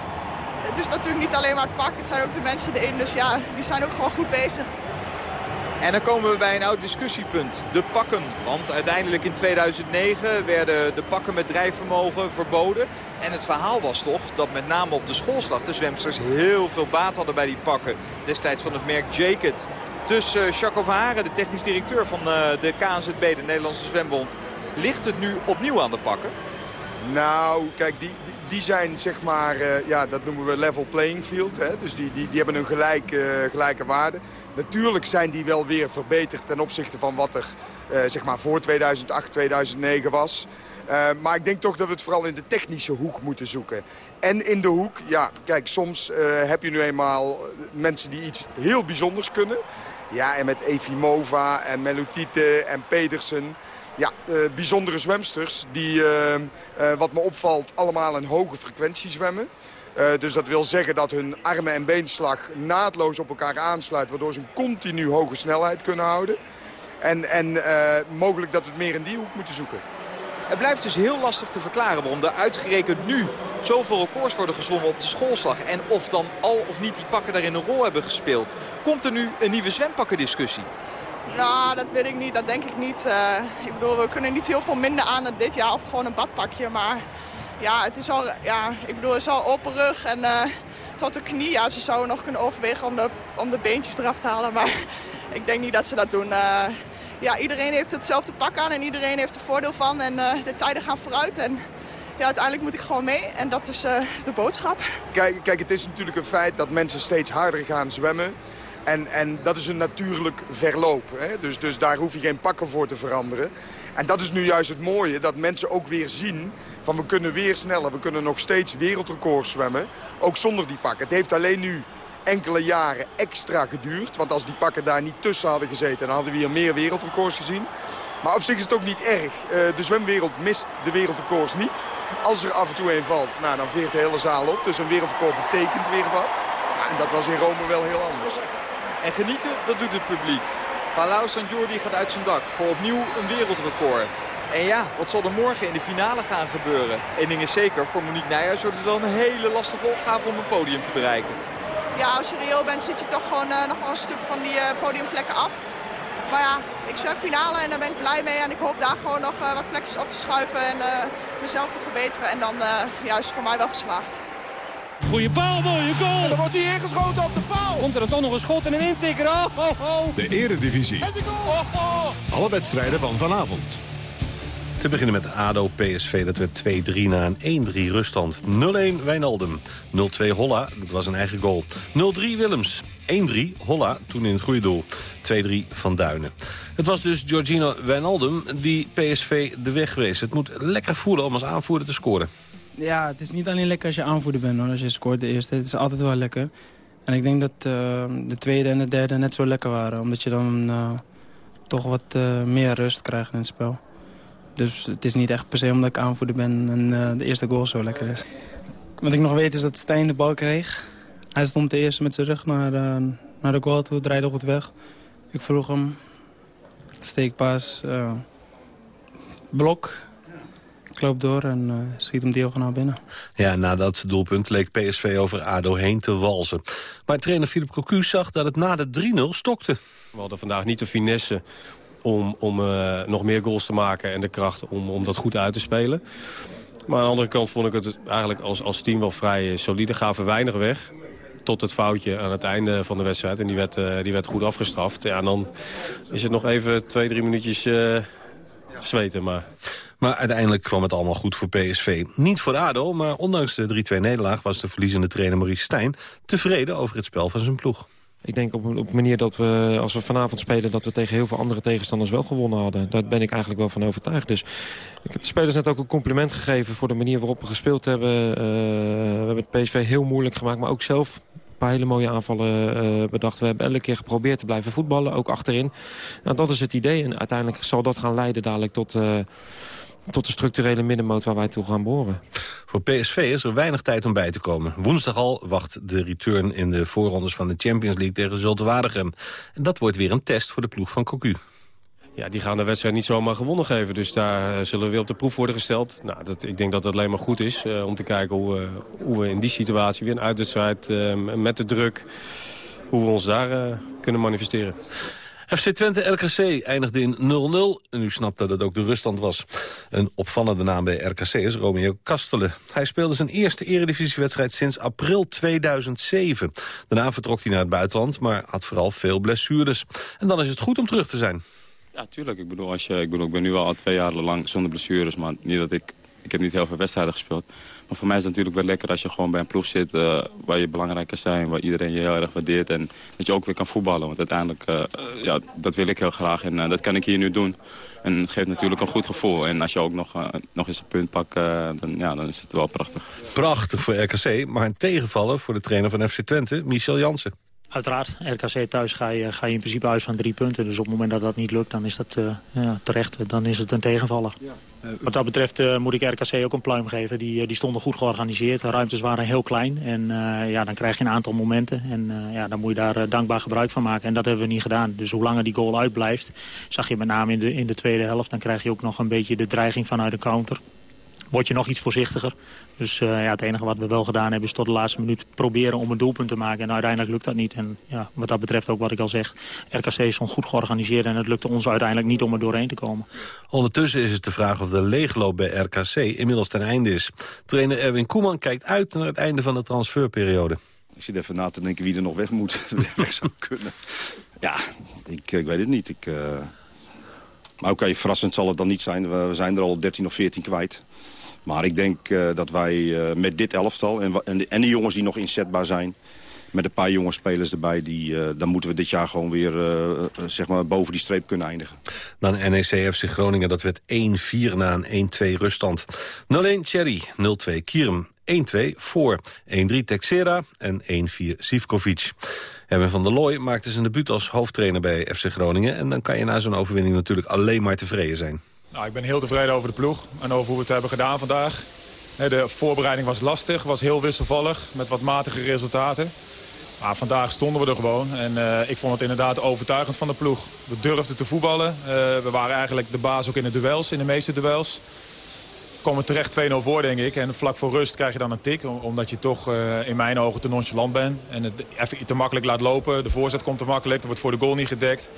Speaker 21: het is natuurlijk niet alleen maar het pak, het zijn ook de mensen erin. Dus ja, die zijn ook gewoon goed bezig.
Speaker 10: En dan komen we bij een oud discussiepunt, de pakken. Want uiteindelijk in 2009 werden de pakken met drijfvermogen verboden. En het verhaal was toch dat met name op de schoolslag de zwemsters heel veel baat hadden bij die pakken. Destijds van het merk Jacket. Dus uh, Jacques Verharen, de technisch directeur van uh, de KNZB, de Nederlandse Zwembond... ligt het nu opnieuw aan de pakken?
Speaker 22: Nou, kijk, die, die, zijn zeg maar, uh, ja, dat noemen we level playing field. Hè? Dus die, die, die hebben een gelijke, gelijke waarde. Natuurlijk zijn die wel weer verbeterd ten opzichte van wat er zeg maar voor 2008, 2009 was. Uh, maar ik denk toch dat we het vooral in de technische hoek moeten zoeken. En in de hoek, ja, kijk, soms uh, heb je nu eenmaal mensen die iets heel bijzonders kunnen. Ja, en met Efimova en Melutite en Pedersen. Ja, bijzondere zwemsters die, wat me opvalt, allemaal een hoge frequentie zwemmen. Dus dat wil zeggen dat hun armen- en beenslag naadloos op elkaar aansluit... waardoor ze een continu hoge snelheid kunnen houden. En, en mogelijk dat we het meer in die hoek moeten zoeken.
Speaker 10: Het blijft dus heel lastig te verklaren waarom er uitgerekend nu zoveel records worden gezwommen op de schoolslag. En of dan al of niet die pakken daarin een rol hebben gespeeld. Komt er nu een nieuwe zwempakkendiscussie?
Speaker 21: Nou, dat weet ik niet. Dat denk ik niet. Uh, ik bedoel, we kunnen niet heel veel minder aan dan dit jaar. Of gewoon een badpakje. Maar ja, het is al, ja, ik bedoel, het is al open rug en uh, tot de knie. Ja, ze zouden nog kunnen overwegen om de, om de beentjes eraf te halen. Maar ik denk niet dat ze dat doen. Uh, ja, iedereen heeft hetzelfde pak aan en iedereen heeft er voordeel van. En uh, de tijden gaan vooruit. En ja, uiteindelijk moet ik gewoon mee. En dat is de boodschap.
Speaker 22: Kijk, kijk, het is natuurlijk een feit dat mensen steeds harder gaan zwemmen. En, en dat is een natuurlijk verloop. Hè? Dus, dus daar hoef je geen pakken voor te veranderen. En dat is nu juist het mooie, dat mensen ook weer zien... van we kunnen weer sneller, we kunnen nog steeds wereldrecords zwemmen. Ook zonder die pakken. Het heeft alleen nu enkele jaren extra geduurd. Want als die pakken daar niet tussen hadden gezeten... dan hadden we hier meer wereldrecords gezien. Maar op zich is het ook niet erg. Uh, de zwemwereld mist de wereldrecords niet. Als er af en toe een valt, nou, dan veert de hele zaal op. Dus een wereldrecord betekent weer wat. En dat was in Rome wel heel anders.
Speaker 10: En genieten, dat doet het publiek. Palau San Jordi gaat uit zijn dak voor opnieuw een wereldrecord. En ja, wat zal er morgen in de finale gaan gebeuren? Eén ding is zeker, voor Monique Nijhuis wordt het wel een hele lastige opgave om een podium te bereiken
Speaker 21: ja, als je reëel bent zit je toch gewoon uh, nog wel een stuk van die uh, podiumplekken af. Maar ja, ik zwem finale en daar ben ik blij mee. En ik hoop daar gewoon nog uh, wat plekjes op te schuiven en mezelf te verbeteren. En dan juist voor mij wel geslaagd.
Speaker 23: Goeie paal, mooie goal. En
Speaker 22: dan wordt hij ingeschoten op de paal.
Speaker 23: Komt er toch nog een schot en een intikker. Oh, oh, oh.
Speaker 11: De eredivisie.
Speaker 22: En de goal.
Speaker 11: Oh, oh. Alle wedstrijden van vanavond.
Speaker 7: Te beginnen met ADO-PSV, dat werd 2-3 na een 1-3 ruststand. 0-1 Wijnaldum, 0-2 Holla, dat was een eigen goal. 0-3 Willems, 1-3 Holla, toen in het goede doel. 2-3 Van Duinen. Het was dus Giorgino Wijnaldum die PSV de weg wees. Het moet lekker voelen om als aanvoerder te scoren.
Speaker 24: Ja, het is niet alleen lekker als je aanvoerder bent, hoor, als je scoort de eerste. Het is altijd wel lekker. En ik denk dat uh, de tweede en de derde net zo lekker waren. Omdat je dan uh, toch wat uh, meer rust krijgt in het spel. Dus het is niet echt per se omdat ik aanvoerder ben en uh, de eerste goal zo lekker is. Wat ik nog weet is dat Stijn de bal kreeg. Hij stond de eerste met zijn rug naar, uh, naar de goal toe, draaide goed weg. Ik vroeg hem, steekpaas, uh, blok. Ik loop door en schiet hem diagonaal binnen.
Speaker 7: Ja, na dat doelpunt leek PSV over ADO heen te walsen. Maar trainer Philip Cocu zag dat het na de 3-0 stokte.
Speaker 25: We hadden vandaag niet de finesse om, om uh, nog meer goals te maken en de kracht om, om dat goed uit te spelen. Maar aan de andere kant vond ik het eigenlijk als, als team wel vrij solide. Gaven weinig weg tot het foutje aan het einde van de wedstrijd. En die werd, uh, die werd goed afgestraft. Ja, en dan is het nog even twee, drie minuutjes uh, zweten. Maar...
Speaker 7: maar uiteindelijk kwam het allemaal goed voor PSV. Niet voor ADO, maar ondanks de 3-2 nederlaag... was de verliezende trainer Maurice Stijn tevreden over het spel van zijn ploeg.
Speaker 26: Ik denk op, een manier dat we, als we vanavond spelen... dat we tegen heel veel andere tegenstanders wel gewonnen hadden. Daar ben ik eigenlijk wel van overtuigd. Dus ik heb de spelers net ook een compliment gegeven... voor de manier waarop we gespeeld hebben. Uh, we hebben het PSV heel moeilijk gemaakt, maar ook zelf een paar hele mooie aanvallen uh, bedacht. We hebben elke keer geprobeerd te blijven voetballen, ook achterin. Nou, dat is het idee en uiteindelijk zal dat gaan leiden dadelijk tot... Uh, tot de structurele middenmoot waar wij toe gaan boren.
Speaker 7: Voor PSV is er weinig tijd om bij te komen. Woensdag al wacht de return in de voorrondes van de Champions League tegen Zulte Waregem. En dat wordt weer een test voor de ploeg van Cocu.
Speaker 25: Ja, die gaan de wedstrijd niet zomaar gewonnen geven. Dus daar eh, zullen we weer op de proef worden gesteld. Nou, dat, ik denk dat dat alleen maar goed is uh, om te kijken hoe, uh, hoe we in die situatie weer een uitwedstrijd uh, met de druk... hoe we ons daar kunnen manifesteren.
Speaker 7: FC Twente RKC eindigde in 0-0 en u snapt dat het ook de ruststand was. Een opvallende naam bij RKC is Romeo Kastelen. Hij speelde zijn eerste eredivisiewedstrijd sinds april 2007. Daarna vertrok hij naar het buitenland, maar had vooral veel blessures. En dan is het goed om terug te zijn.
Speaker 27: Ja, tuurlijk. Ik bedoel, als je, ik, bedoel, ik ben nu al twee jaar lang zonder blessures. Maar niet dat ik... Ik heb niet heel veel wedstrijden gespeeld. Maar voor mij is het natuurlijk wel lekker als je gewoon bij een ploeg zit... Uh, waar je belangrijker zijn, waar iedereen je heel erg waardeert... en dat je ook weer kan voetballen. Want uiteindelijk, uh, ja, dat wil ik heel graag en dat kan ik hier nu doen. En het geeft natuurlijk een goed gevoel. En als je ook nog, nog eens een punt pakt, dan, ja, dan is het wel prachtig.
Speaker 7: Prachtig voor RKC, maar een tegenvaller voor de trainer van FC Twente, Michel Jansen.
Speaker 18: Uiteraard, RKC thuis ga je, ga je in principe uit van drie punten. Dus op het moment dat dat niet lukt, dan is dat uh, ja, terecht. Dan is het een tegenvaller. Ja. Wat dat betreft uh, moet ik RKC ook een pluim geven. Die, die stonden goed georganiseerd. De ruimtes waren heel klein. En ja, dan krijg je een aantal momenten. En ja, dan moet je daar dankbaar gebruik van maken. En dat hebben we niet gedaan. Dus hoe langer die goal uitblijft, zag je met name in de, in de tweede helft... dan krijg je ook nog een beetje de dreiging vanuit de counter word je nog iets voorzichtiger. Dus uh, ja, het enige wat we wel gedaan hebben is tot de laatste minuut proberen om een doelpunt te maken. En uiteindelijk lukt dat niet. En ja, wat dat betreft ook wat ik al zeg, RKC stond goed georganiseerd en het lukte ons uiteindelijk niet om er doorheen te komen.
Speaker 7: Ondertussen is het de vraag of de leegloop bij RKC inmiddels ten einde is. Trainer Erwin Koeman kijkt uit naar het einde van de transferperiode.
Speaker 19: Ik zit even na te denken wie er nog weg moet, weg zou kunnen. Ja, ik, ik weet het niet. Ik, uh... Maar oké, okay, verrassend zal het dan niet zijn. We zijn er al 13 of 14 kwijt. Maar ik denk uh, dat wij uh, met dit elftal en, en, de, en de jongens die nog inzetbaar zijn... met een paar jonge spelers erbij, die, uh, dan moeten we dit jaar gewoon weer zeg maar boven die streep kunnen eindigen.
Speaker 7: Dan NEC FC Groningen, dat werd 1-4 na een 1-2 ruststand. 0-1 Cherry, 0-2 Kierum, 1-2 voor, 1-3 Texera en 1-4 Sivkovic. Erwin van der Looy maakte zijn debuut als hoofdtrainer bij FC Groningen... en dan kan je na zo'n overwinning natuurlijk alleen maar tevreden zijn.
Speaker 16: Nou, ik ben heel tevreden over de ploeg en over hoe we het hebben gedaan vandaag. De voorbereiding was lastig, was heel wisselvallig, met wat matige resultaten. Maar vandaag stonden we er gewoon en uh, ik vond het inderdaad overtuigend van de ploeg. We durfden te voetballen. Uh, we waren eigenlijk de baas ook in de duels, in de meeste duels. Komen terecht 2-0 voor, denk ik. En vlak voor rust krijg je dan een tik, omdat je toch uh, in mijn ogen te nonchalant bent. En het even te makkelijk laat lopen. De voorzet komt te makkelijk, er wordt voor de goal niet gedekt.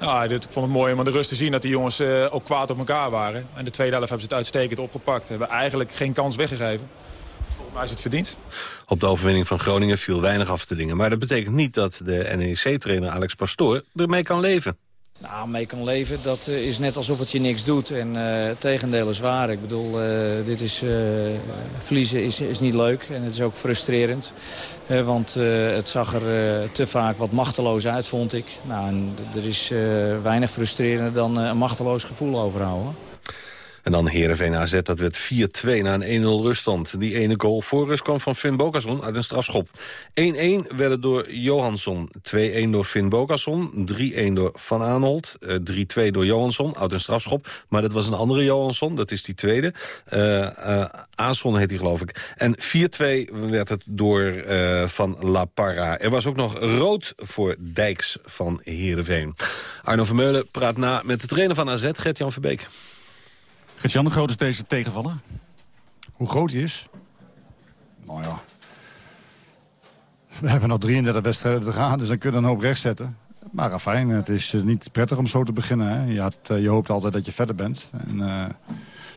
Speaker 16: Nou, ik vond het mooi om aan de rust te zien dat die jongens uh, ook kwaad op elkaar waren. En de tweede helft hebben ze het uitstekend opgepakt. Hebben eigenlijk geen kans weggegeven. Volgens mij is het verdiend.
Speaker 7: Op de overwinning van Groningen viel weinig af te dingen. Maar dat betekent niet dat de NEC-trainer Alex Pastoor ermee kan leven.
Speaker 15: Nou, mee kan leven, dat uh, is net alsof het je niks doet. En uh, het tegendeel is waar. Ik bedoel, uh, dit is, verliezen is, is niet leuk en het is ook frustrerend. want het zag er te vaak wat machteloos uit, vond ik. Nou, en er is weinig frustrerender dan een machteloos gevoel overhouden.
Speaker 7: En dan Heerenveen AZ, dat werd 4-2 na een 1-0 ruststand. Die ene goal voor rust kwam van Finn Bogason uit een strafschop. 1-1 werd het door Johansson, 2-1 door Finn Bogason, 3-1 door Van Aanholt, 3-2 eh, door Johansson uit een strafschop. Maar dat was een andere Johansson, dat is die tweede. Uh, uh, Aanson heet hij geloof ik. En 4-2 werd het door uh, Van La Parra. Er was ook nog rood voor Dijks van Heerenveen. Arno Vermeulen praat na met de trainer van AZ, Gert-Jan Verbeek.
Speaker 28: Gert-Jan, hoe groot is deze tegenvallen?
Speaker 29: Hoe groot die is? Nou ja. We hebben nog 33 wedstrijden te gaan, dus dan kun je een hoop recht zetten. Maar fijn, het is eh, niet prettig om zo te beginnen. Hè. Je, had, eh, je hoopt altijd dat je verder bent. En, uh,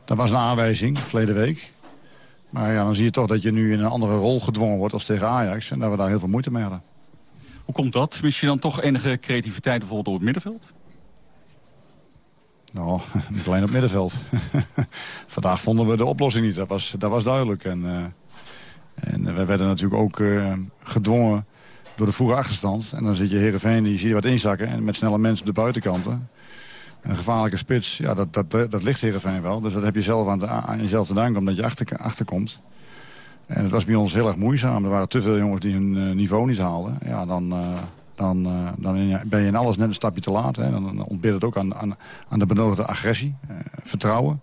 Speaker 29: dat was een aanwijzing, verleden week. Maar ja, dan zie je toch dat je nu in een andere rol gedwongen wordt als tegen Ajax. En dat we daar heel veel moeite mee hadden.
Speaker 28: Hoe komt dat? Mis je dan toch enige creativiteit bijvoorbeeld op het middenveld?
Speaker 29: Nou, alleen op middenveld. Vandaag vonden we de oplossing niet, dat was, dat was duidelijk. En, uh, en we werden natuurlijk ook uh, gedwongen door de vroege achterstand. En dan zit je Heerenveen, die zie je wat inzakken. En met snelle mensen op de buitenkanten. En een gevaarlijke spits, ja, dat, dat, dat ligt Heerenveen wel. Dus dat heb je zelf aan, jezelf te danken, omdat je achter, achterkomt. En het was bij ons heel erg moeizaam. Er waren te veel jongens die hun niveau niet haalden. Ja, dan, dan, uh, dan ben je in alles net een stapje te laat. Hè. Dan ontbeert het ook aan, aan, aan de benodigde agressie, uh, vertrouwen.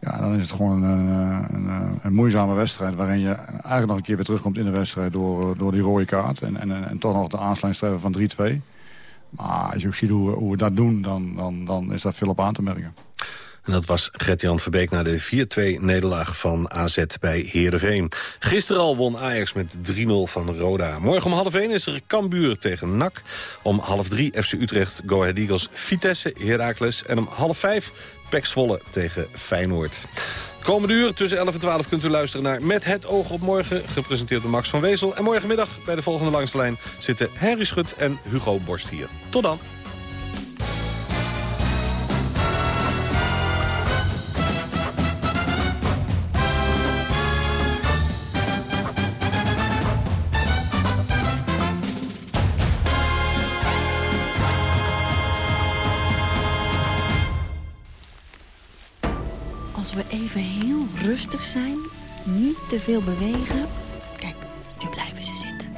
Speaker 29: Ja, dan is het gewoon een, een, een, moeizame wedstrijd... waarin je eigenlijk nog een keer weer terugkomt in de wedstrijd... door, door die rode kaart en, en, en toch nog de aansluiting van 3-2. Maar als je ook ziet hoe, we dat doen, dan, dan, dan is daar veel op aan te merken.
Speaker 7: En dat was Gert-Jan Verbeek na de 4-2-nederlaag van AZ bij Heerenveen. Gisteren al won Ajax met 3-0 van Roda. Morgen om half 1 is er Cambuur tegen NAC. Om half 3 FC Utrecht, Go Ahead Eagles, Vitesse, Heracles. En om half 5 Pek Zwolle tegen Feyenoord. Komende uur tussen 11 en 12 kunt u luisteren naar Met het oog op morgen... gepresenteerd door Max van Wezel. En morgenmiddag bij de volgende langslijn zitten Henry Schut en Hugo Borst hier. Tot dan.
Speaker 30: Rustig zijn, niet te veel bewegen. Kijk, nu blijven ze zitten.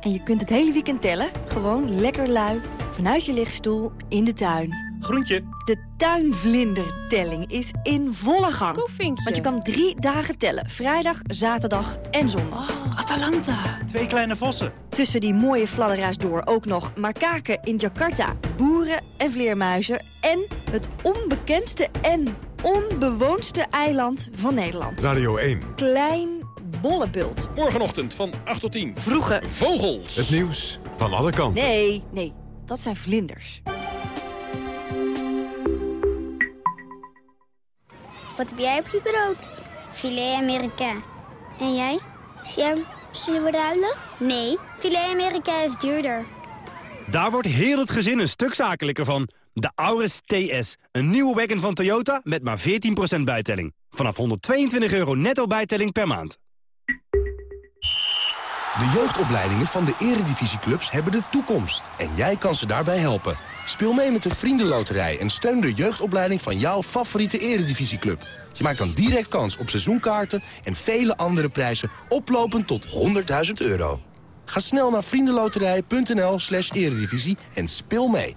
Speaker 30: En je kunt het hele weekend tellen. Gewoon lekker lui, vanuit je lichtstoel, in de tuin.
Speaker 7: Groentje.
Speaker 30: De tuinvlindertelling is in volle gang. Want je kan drie dagen tellen. Vrijdag, zaterdag en zondag.
Speaker 5: Oh, Atalanta. Twee kleine vossen.
Speaker 30: Tussen die mooie fladderaars door ook nog makaken in Jakarta, boeren en vleermuizen... en het onbekendste en onbewoonste eiland van Nederland.
Speaker 3: Radio 1.
Speaker 30: Klein Bollebult.
Speaker 7: Morgenochtend van 8 tot 10.
Speaker 30: Vroege
Speaker 7: Vogels.
Speaker 3: Het nieuws van alle kanten.
Speaker 30: Nee, nee, dat zijn vlinders.
Speaker 4: Wat heb jij op je brood? Filet Amerika. En jij? Sam, zullen we ruilen? Nee, filet Amerika is duurder.
Speaker 5: Daar wordt heel het gezin een stuk zakelijker van. De Auris TS. Een nieuwe wagon van Toyota met maar 14% bijtelling. Vanaf 122 euro netto bijtelling per maand.
Speaker 31: De jeugdopleidingen van de eredivisieclubs hebben de toekomst. En jij kan ze daarbij helpen. Speel mee met de Vriendenloterij en steun de jeugdopleiding van jouw favoriete eredivisieclub. Je maakt dan direct kans op seizoenkaarten en vele andere prijzen oplopend tot 100.000 euro. Ga snel naar vriendenloterij.nl slash eredivisie en speel mee.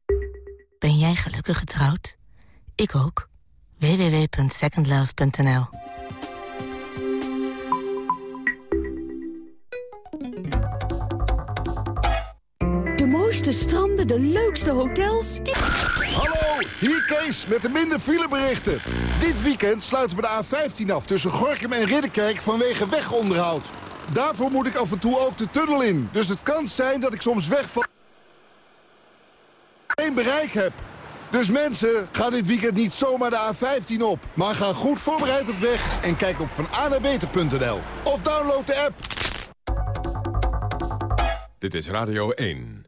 Speaker 32: Ben jij gelukkig getrouwd? Ik ook. www.secondlove.nl
Speaker 30: De mooiste stranden, de leukste hotels.
Speaker 33: Hallo, hier Kees met de minder fileberichten. Dit weekend sluiten we de A15 af tussen Gorkum en Ridderkerk vanwege wegonderhoud. Daarvoor moet ik af en toe ook de tunnel in. Dus het kan zijn dat ik soms wegval... geen bereik heb. Dus mensen, ga dit weekend niet zomaar de A15 op. Maar ga goed voorbereid op weg en kijk op vananabeter.nl. Of download de app.
Speaker 3: Dit is Radio 1.